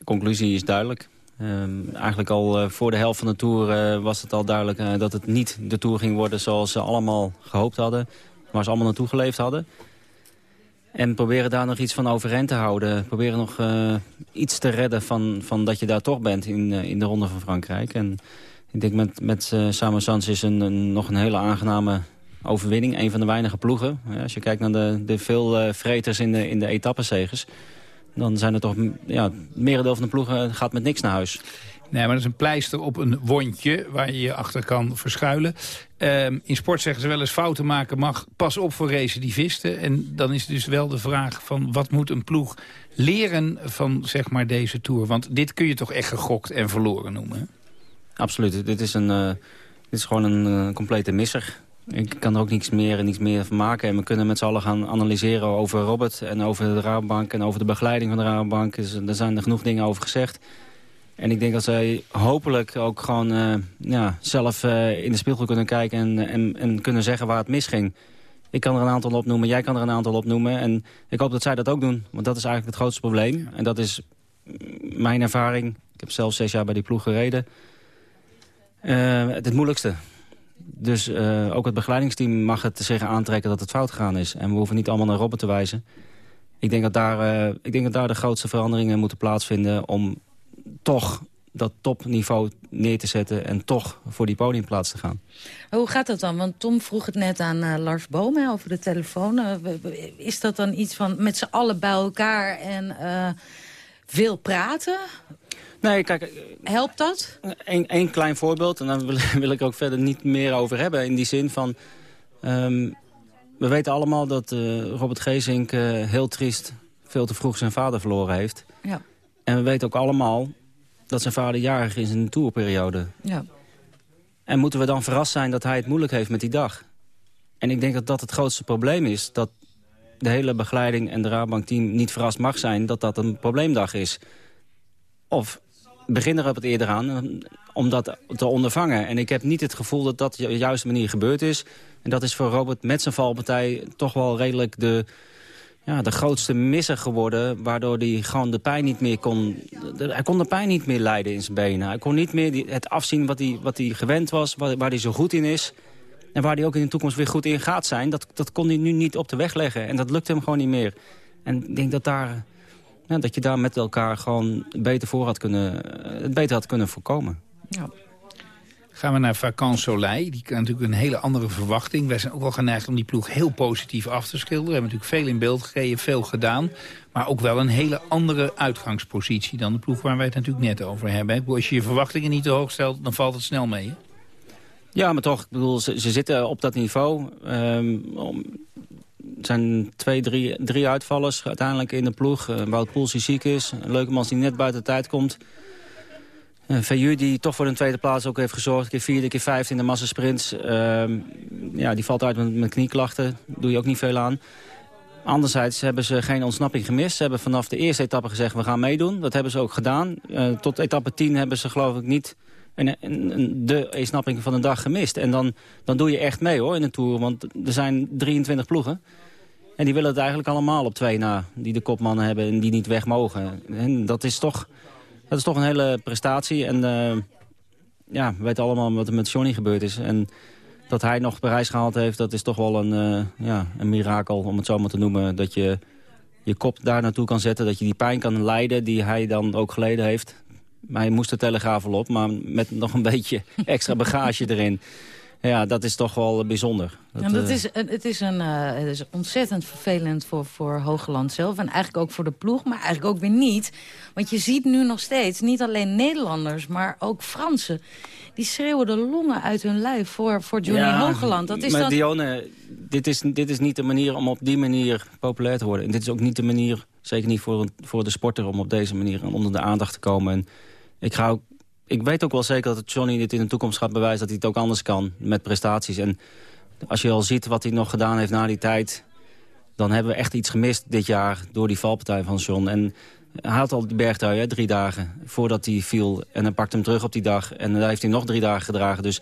conclusie is duidelijk. Ehm, eigenlijk al eh, voor de helft van de Tour eh, was het al duidelijk eh, dat het niet de Tour ging worden zoals ze allemaal gehoopt hadden. Waar ze allemaal naartoe geleefd hadden. En proberen daar nog iets van overeind te houden. Proberen nog iets te redden van, van dat je daar toch bent in, in de Ronde van Frankrijk. En ik denk met, met Samuel Sans is een, nog een hele aangename overwinning. Een van de weinige ploegen. Als je kijkt naar de, de veel vreters in de, in de. Dan zijn er toch ja, het merendeel van de ploegen gaat met niks naar huis. Nee, maar dat is een pleister op een wondje waar je je achter kan verschuilen. Ehm, in sport zeggen ze wel eens fouten maken mag. Pas op voor recidivisten. En dan is dus wel de vraag van wat moet een ploeg leren van zeg maar deze Tour? Want dit kun je toch echt gegokt en verloren noemen? Absoluut. Dit is, een, eh, dit is gewoon een eh, complete misser. Ik kan er ook niks meer en niks meer van maken. En we kunnen met z'n allen gaan analyseren over Robert en over de Rabobank... en over de begeleiding van de Rabobank. Dus, er zijn er genoeg dingen over gezegd. En ik denk dat zij hopelijk ook gewoon eh, ja, zelf eh, in de spiegel kunnen kijken... En, en, en kunnen zeggen waar het misging. Ik kan er een aantal opnoemen, jij kan er een aantal opnoemen. En ik hoop dat zij dat ook doen, want dat is eigenlijk het grootste probleem. En dat is mijn ervaring. Ik heb zelf zes jaar bij die ploeg gereden. Eh, het, het moeilijkste. Dus eh, ook het begeleidingsteam mag het zich aantrekken dat het fout gegaan is. En we hoeven niet allemaal naar Robert te wijzen. Ik denk dat daar, eh, ik denk dat daar de grootste veranderingen moeten plaatsvinden... om toch dat topniveau neer te zetten en toch voor die podiumplaats te gaan. Hoe gaat dat dan? Want Tom vroeg het net aan eh, Lars Boom hè, over de telefoon. Is dat dan iets van met z'n allen bij elkaar en veel praten? Nee, kijk... Helpt dat? Eén klein voorbeeld, en daar wil, wil ik ook verder niet meer over hebben. In die zin van... ehm, we weten allemaal dat eh, Robert Geesink eh, heel triest veel te vroeg zijn vader verloren heeft. Ja. En we weten ook allemaal dat zijn vader jarig is in een tourperiode. Ja. En moeten we dan verrast zijn dat hij het moeilijk heeft met die dag? En ik denk dat dat het grootste probleem is. Dat de hele begeleiding en de Raadbankteam niet verrast mag zijn dat dat een probleemdag is. Of begin er het eerder aan om dat te ondervangen. En ik heb niet het gevoel dat dat de juiste manier gebeurd is. En dat is voor Robert met zijn valpartij toch wel redelijk de, ja, de grootste misser geworden. Waardoor hij gewoon de pijn niet meer kon... hij kon de pijn niet meer leiden in zijn benen. Hij kon niet meer het afzien wat hij, wat hij gewend was, waar, waar hij zo goed in is. En waar hij ook in de toekomst weer goed in gaat zijn. Dat, dat kon hij nu niet op de weg leggen. En dat lukt hem gewoon niet meer. En ik denk dat, daar, ja, dat je daar met elkaar gewoon beter voor had kunnen, eh, het beter had kunnen voorkomen. Ja. Gaan we naar Vacances Soleil. Die kan natuurlijk een hele andere verwachting. Wij zijn ook wel geneigd om die ploeg heel positief af te schilderen. We hebben natuurlijk veel in beeld gekregen, veel gedaan. Maar ook wel een hele andere uitgangspositie dan de ploeg waar wij het natuurlijk net over hebben. Als je je verwachtingen niet te hoog stelt, dan valt het snel mee. Hè? Ja, maar toch, ik bedoel, ze, ze zitten op dat niveau. Ehm, om- er zijn twee, drie, drie uitvallers uiteindelijk in de ploeg. Eh, Wout Poels die ziek is. Een Leukemans die net buiten de tijd komt. Uh, Veillu die toch voor een tweede plaats ook heeft gezorgd. Keer vierde, keer vijfde in de massasprints. Ehm, ja, die valt uit met, met knieklachten. Doe je ook niet veel aan. Anderzijds hebben ze geen ontsnapping gemist. Ze hebben vanaf de eerste etappe gezegd, we gaan meedoen. Dat hebben ze ook gedaan. Eh, tot etappe 10 hebben ze geloof ik niet een- de ontsnapping van de dag gemist. En dan, dan doe je echt mee hoor in een Tour. Want er zijn 23 ploegen. En die willen het eigenlijk allemaal op twee na. Die de kopmannen hebben en die niet weg mogen. En dat is toch, dat is toch een hele prestatie. En eh, ja, we weten allemaal wat er met Johnny gebeurd is. En dat hij nog Parijs gehaald heeft, dat is toch wel een, eh, ja, een mirakel, om het zo maar te noemen. Dat je je kop daar naartoe kan zetten, dat je die pijn kan leiden die hij dan ook geleden heeft. Maar hij moest de telegraaf wel op, maar met nog een beetje extra bagage erin. Ja, dat is toch wel bijzonder. en dat eh, is, het, is een, eh, het is ontzettend vervelend voor, voor Hogeland zelf. En eigenlijk ook voor de ploeg, maar eigenlijk ook weer niet. Want je ziet nu nog steeds, niet alleen Nederlanders, maar ook Fransen... die schreeuwen de longen uit hun lijf voor, voor Johnny Ja, Hogeland. Dat is maar. Dionne, dit is, dit is niet de manier om op die manier populair te worden. En dit is ook niet de manier, zeker niet voor, een- voor de sporter... om op deze manier onder de aandacht te komen. En ik, ga ook, ik weet ook wel zeker dat Johnny dit in de toekomst gaat bewijzen... dat hij het ook anders kan met prestaties. En als je al ziet wat hij nog gedaan heeft na die tijd... dan hebben we echt iets gemist dit jaar door die valpartij van John. En hij had al die bergtrui, hè, drie dagen voordat hij viel. En hij pakte hem terug op die dag. En daar heeft hij nog drie dagen gedragen. Dus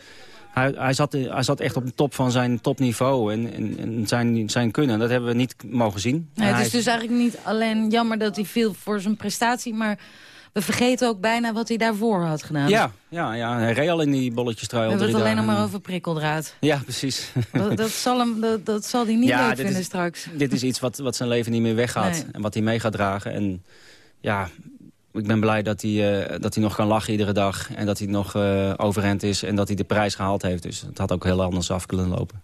hij, hij, zat, hij zat echt op de top van zijn topniveau en, en, en zijn, zijn kunnen. Dat hebben we niet mogen zien. Nee, het is dus eigenlijk niet alleen jammer dat hij viel voor zijn prestatie... maar we vergeten ook bijna wat hij daarvoor had gedaan. Ja, ja, ja hij reed al in die bolletjes trui. We hebben het alleen nog maar over prikkeldraad. Ja, precies. Dat, dat zal, hem, dat, zal hij niet ja, leuk vinden straks. Dit is iets wat, wat zijn leven niet meer weggaat. En wat hij mee gaat dragen. En ja, ik ben blij dat hij, eh, dat hij nog kan lachen iedere dag. En dat hij nog uh, overeind is. En dat hij de prijs gehaald heeft. Dus het had ook heel anders af kunnen lopen.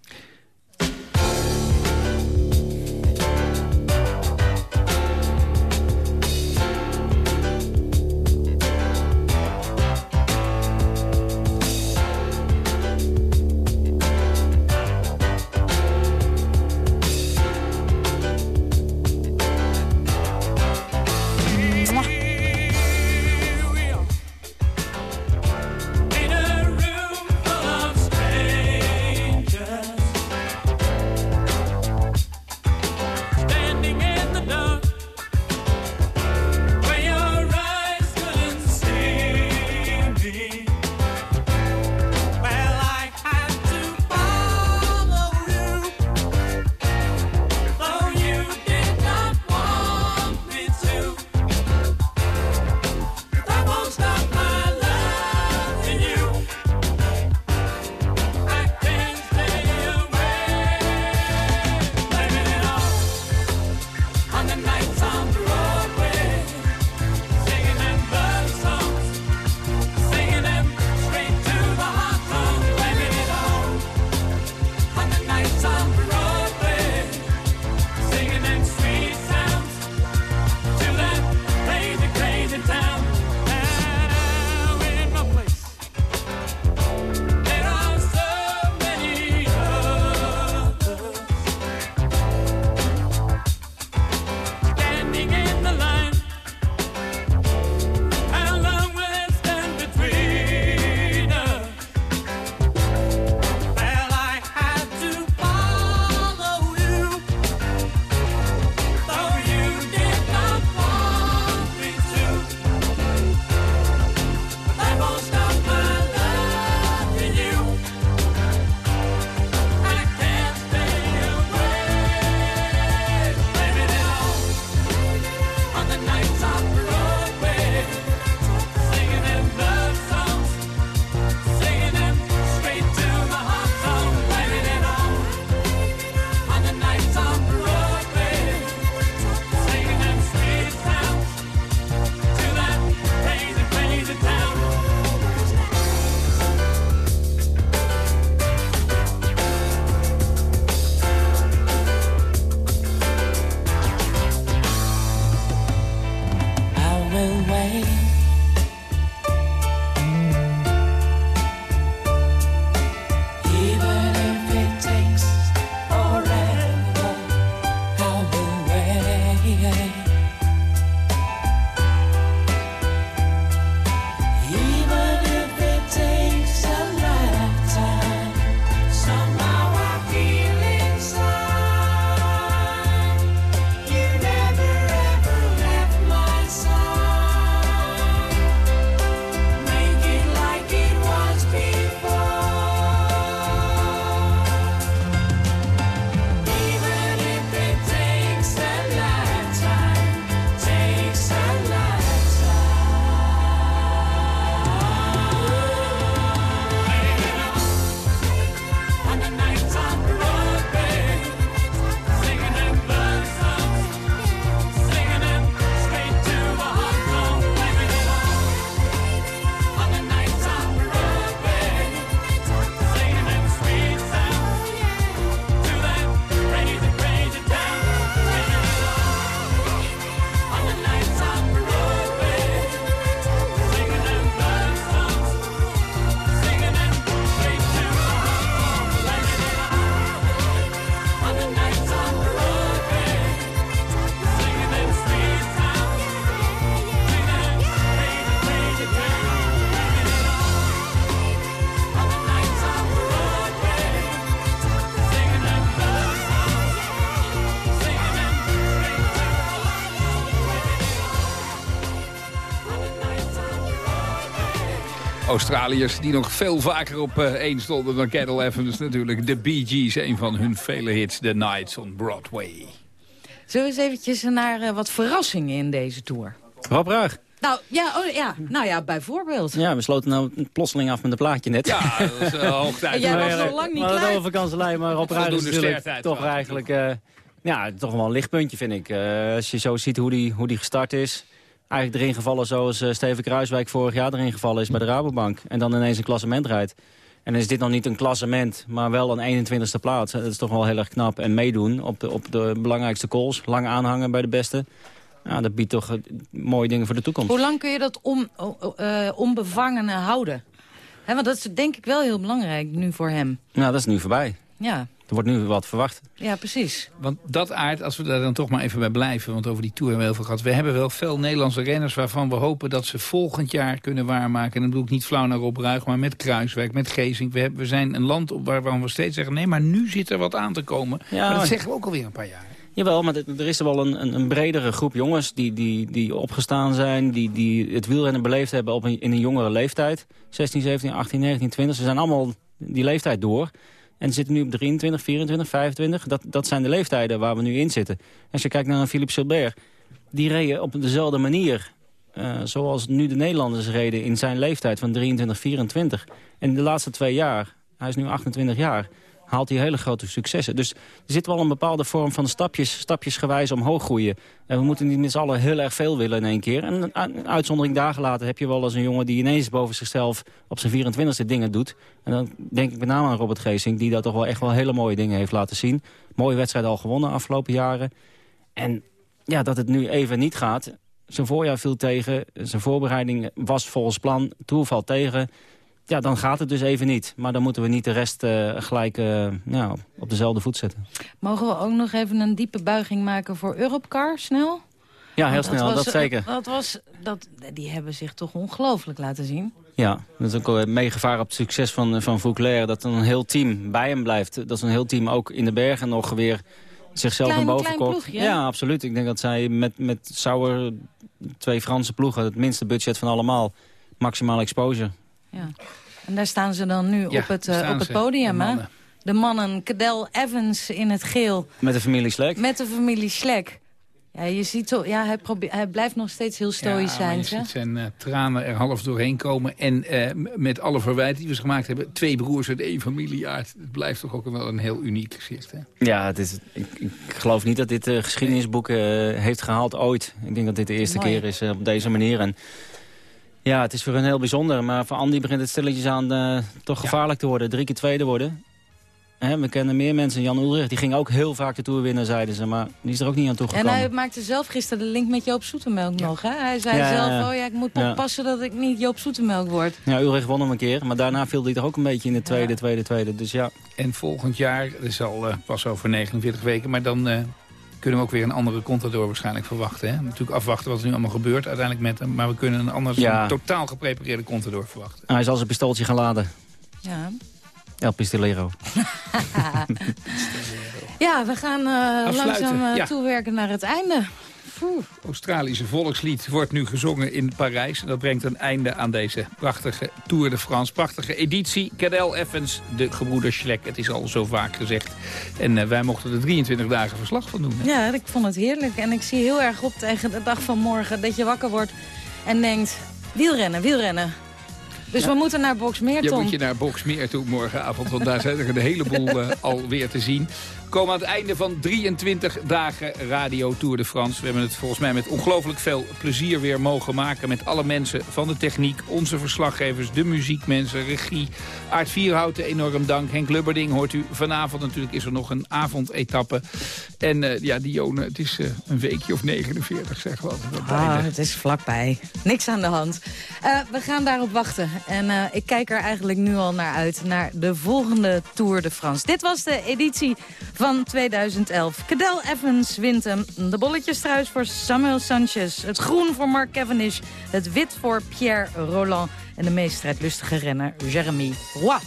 Australiërs die nog veel vaker op eh, één stonden dan Cattle Evans natuurlijk. De Bee Gees, een van hun vele hits, The Nights on Broadway. Zo we eens eventjes naar eh, wat verrassingen in deze tour? Wat. Nou ja, oh, ja, nou ja, bijvoorbeeld. Ja, we sloten nou plotseling af met een plaatje net. Ja, dat is eh, uh, hoogtijd. jij was al lang niet maar klaar. Maar vakantielijn, maar op is natuurlijk toch eigenlijk... Ja, toch wel een lichtpuntje vind ik. Als je zo ziet hoe die, hoe die gestart is. Eigenlijk erin gevallen zoals eh, Steven Kruiswijk vorig jaar erin gevallen is bij de Rabobank. En dan ineens een klassement rijdt. En is dit nog niet een klassement, maar wel een 21ste plaats. Dat is toch wel heel erg knap. En meedoen op de, op de belangrijkste calls. Lang aanhangen bij de beste. Ja, dat biedt toch eh, mooie dingen voor de toekomst. Hoe lang kun je dat om, eh, onbevangen houden? Want dat is denk ik wel heel belangrijk nu voor hem. Nou, dat is nu voorbij. Ja, wordt nu wat verwacht. ja precies. Want dat aard, als we daar dan toch maar even bij blijven... want over die Tour hebben we heel veel gehad. We hebben wel veel Nederlandse renners waarvan we hopen dat ze volgend jaar kunnen waarmaken. En dan bedoel ik niet flauw naar Rob Ruig, maar met Kruiswijk, met Gezink. We, hebben, we zijn een land op waarvan we steeds zeggen... nee, maar nu zit er wat aan te komen. Ja, maar dat zeggen we ook alweer een paar jaar. Jawel, maar er er is er wel een, een, een bredere groep jongens die, die, die opgestaan zijn... die, die het wielrennen beleefd hebben op een, in een jongere leeftijd. 16, 17, 18, 19, 20. Ze zijn allemaal die leeftijd door. En zitten nu op 23, 24, 25. Dat, dat zijn de leeftijden waar we nu in zitten. Als je kijkt naar een Philippe Silbert... die reden op dezelfde manier... eh, zoals nu de Nederlanders reden in zijn leeftijd van 23, 24. En de laatste twee jaar, hij is nu 28 jaar haalt hij hele grote successen. Dus er zit wel een bepaalde vorm van stapjes, stapjesgewijs omhoog groeien. En we moeten niet met z'n allen heel erg veel willen in één keer. En uitzondering dagen later heb je wel eens een jongen... die ineens boven zichzelf op zijn 24e dingen doet. En dan denk ik met name aan Robert Geesing... die daar toch wel echt wel hele mooie dingen heeft laten zien. Mooie wedstrijd al gewonnen de afgelopen jaren. En ja, dat het nu even niet gaat... Zijn voorjaar viel tegen, zijn voorbereiding was volgens plan, Tour valt tegen ja, dan gaat het dus even niet. Maar dan moeten we niet de rest eh, gelijk eh, op dezelfde voet zetten. Mogen we ook nog even een diepe buiging maken voor Europcar, snel? Ja, heel snel, was, dat zeker. Dat was, dat, die hebben zich toch ongelooflijk laten zien. Ja, dat is ook eh, meegevaar op het succes van, eh, van Vauclair. Dat een heel team bij hem blijft. Dat is een heel team ook in de bergen nog weer zichzelf Klein- naar boven komt. Ja, absoluut. Ik denk dat zij met, met Sauer, twee Franse ploegen... het minste budget van allemaal, maximaal exposure. Ja. En daar staan ze dan nu Ja, op het, eh, op het podium, de hè? mannen. De mannen, Cadel Evans in het geel, Met de familie Slek. met de familie Schlek. Ja, je ziet zo, ja, hij, blijft nog steeds heel stoïcijns, Ja, je ziet zijn eh, tranen er half doorheen komen. En eh, met alle verwijten die we ze gemaakt hebben... twee broers uit één familieaard. Het blijft toch ook wel een heel uniek gezicht, hè? Ja, het is, ik, ik geloof niet dat dit eh, geschiedenisboeken heeft gehaald ooit. Ik denk dat dit de eerste Mooi. keer is op deze manier. En ja, het is voor hun heel bijzonder. Maar voor Andy begint het stilletjes aan eh, toch gevaarlijk te worden. Drie keer tweede worden. Hè, we kennen meer mensen. Jan Ulrich, die ging ook heel vaak de Tour winnen, zeiden ze. Maar die is er ook niet aan En toegekomen. hij maakte zelf gisteren de link met Joop Zoetemelk nog, hè? Hij zei Ja, zelf, ja. oh ja, ik moet Ja. oppassen dat ik niet Joop Zoetemelk word. Ja, Ulrich won hem een keer. Maar daarna viel hij toch ook een beetje in de tweede, tweede, tweede. Dus ja. En volgend jaar, dat is al pas over 49 weken... maar dan eh, kunnen we ook weer een andere contador waarschijnlijk verwachten. Hè? Natuurlijk afwachten wat er nu allemaal gebeurt uiteindelijk met hem. Maar we kunnen een anders Ja. een totaal geprepareerde contador verwachten. Hij zal zijn pistooltje gaan laden. Ja. El Pistolero. Ja, we gaan eh, langzaam eh, ja. toewerken naar het einde. Australische volkslied wordt nu gezongen in Parijs. En dat brengt een einde aan deze prachtige Tour de France. Prachtige editie. Cadel Evans, de gebroeders Schlek. Het is al zo vaak gezegd. En eh, wij mochten er 23 dagen verslag van doen. hè? Ja, ik vond het heerlijk. En ik zie heel erg op tegen de dag van morgen dat je wakker wordt en denkt... wielrennen, wielrennen. Dus we moeten naar Boxmeer, Je Tom. moet je naar Boxmeer toe morgenavond, want daar zijn er een heleboel eh, alweer te zien. Komen aan het einde van 23 dagen Radio Tour de France. We hebben het volgens mij met ongelooflijk veel plezier weer mogen maken... met alle mensen van de techniek, onze verslaggevers, de muziekmensen, regie. Aart Vierhouten, enorm dank. Henk Lubberding hoort u vanavond natuurlijk is er nog een avondetappe. En eh, ja, Dione, het is eh, een weekje of 49, zeg wel. Ah, het is vlakbij. Niks aan de hand. Eh, we gaan daarop wachten. En ik kijk er eigenlijk nu al naar uit, naar de volgende Tour de France. Dit was de editie van 2011. Cadel Evans wint hem. De bolletjestruis voor Samuel Sanchez. Het groen voor Mark Cavendish. Het wit voor Pierre Roland. En de meest strijdlustige renner Jeremy Roy.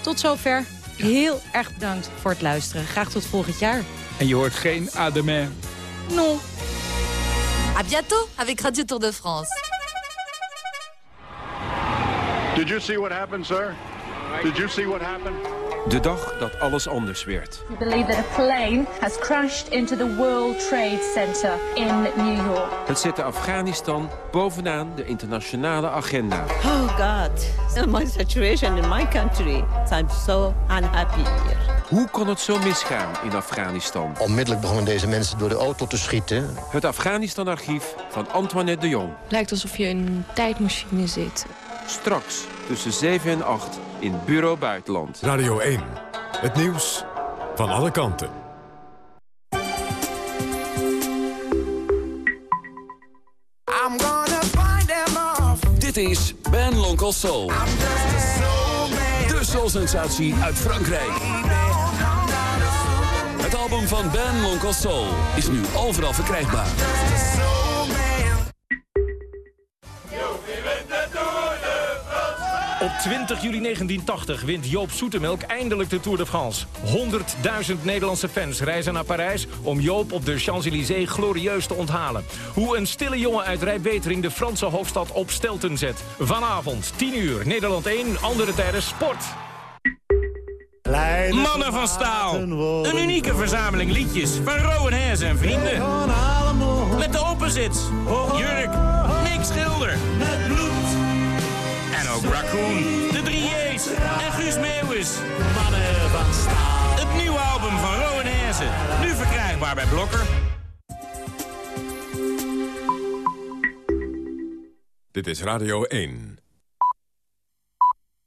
Tot zover. Heel erg bedankt voor het luisteren. Graag tot volgend jaar. En je hoort geen ademain. Non. À bientôt avec Radio Tour de France. Did you see what happened, sir? Did you see what happened? De dag dat alles anders werd. We believe that a plane has crashed into the World Trade Center in New York. Het zette Afghanistan bovenaan de internationale agenda. Oh God, my situation in my country. I'm so unhappy here. Hoe kon het zo misgaan in Afghanistan? Onmiddellijk begonnen deze mensen door de auto te schieten. Het Afghanistan-archief van Antoinette de Jong. Lijkt alsof je in een tijdmachine zit. Straks tussen 7 en 8 in Bureau Buitenland. Radio 1. Het nieuws van alle kanten. I'm gonna find them off. Dit is Ben Lonkel Soul. De soul-sensatie uit Frankrijk. Het album van Ben Lonkel Soul is nu overal verkrijgbaar. Op 20 juli 1980 wint Joop Zoetemelk eindelijk de Tour de France. 100.000 Nederlandse fans reizen naar Parijs om Joop op de Champs-Élysées glorieus te onthalen. Hoe een stille jongen uit Rijbetering de Franse hoofdstad op stelten zet. Vanavond, 10 uur, Nederland 1, andere tijden, sport. Mannen van Staal. Een unieke verzameling liedjes van Rowan Hees en vrienden. Met de openzits. Jurk, Nick Schilder. En Raccoon, de 3J's en Guus Meeuwis. Mannen van Staal. Het nieuwe album van Rowan Hees. Nu verkrijgbaar bij Blokker. Dit is Radio 1.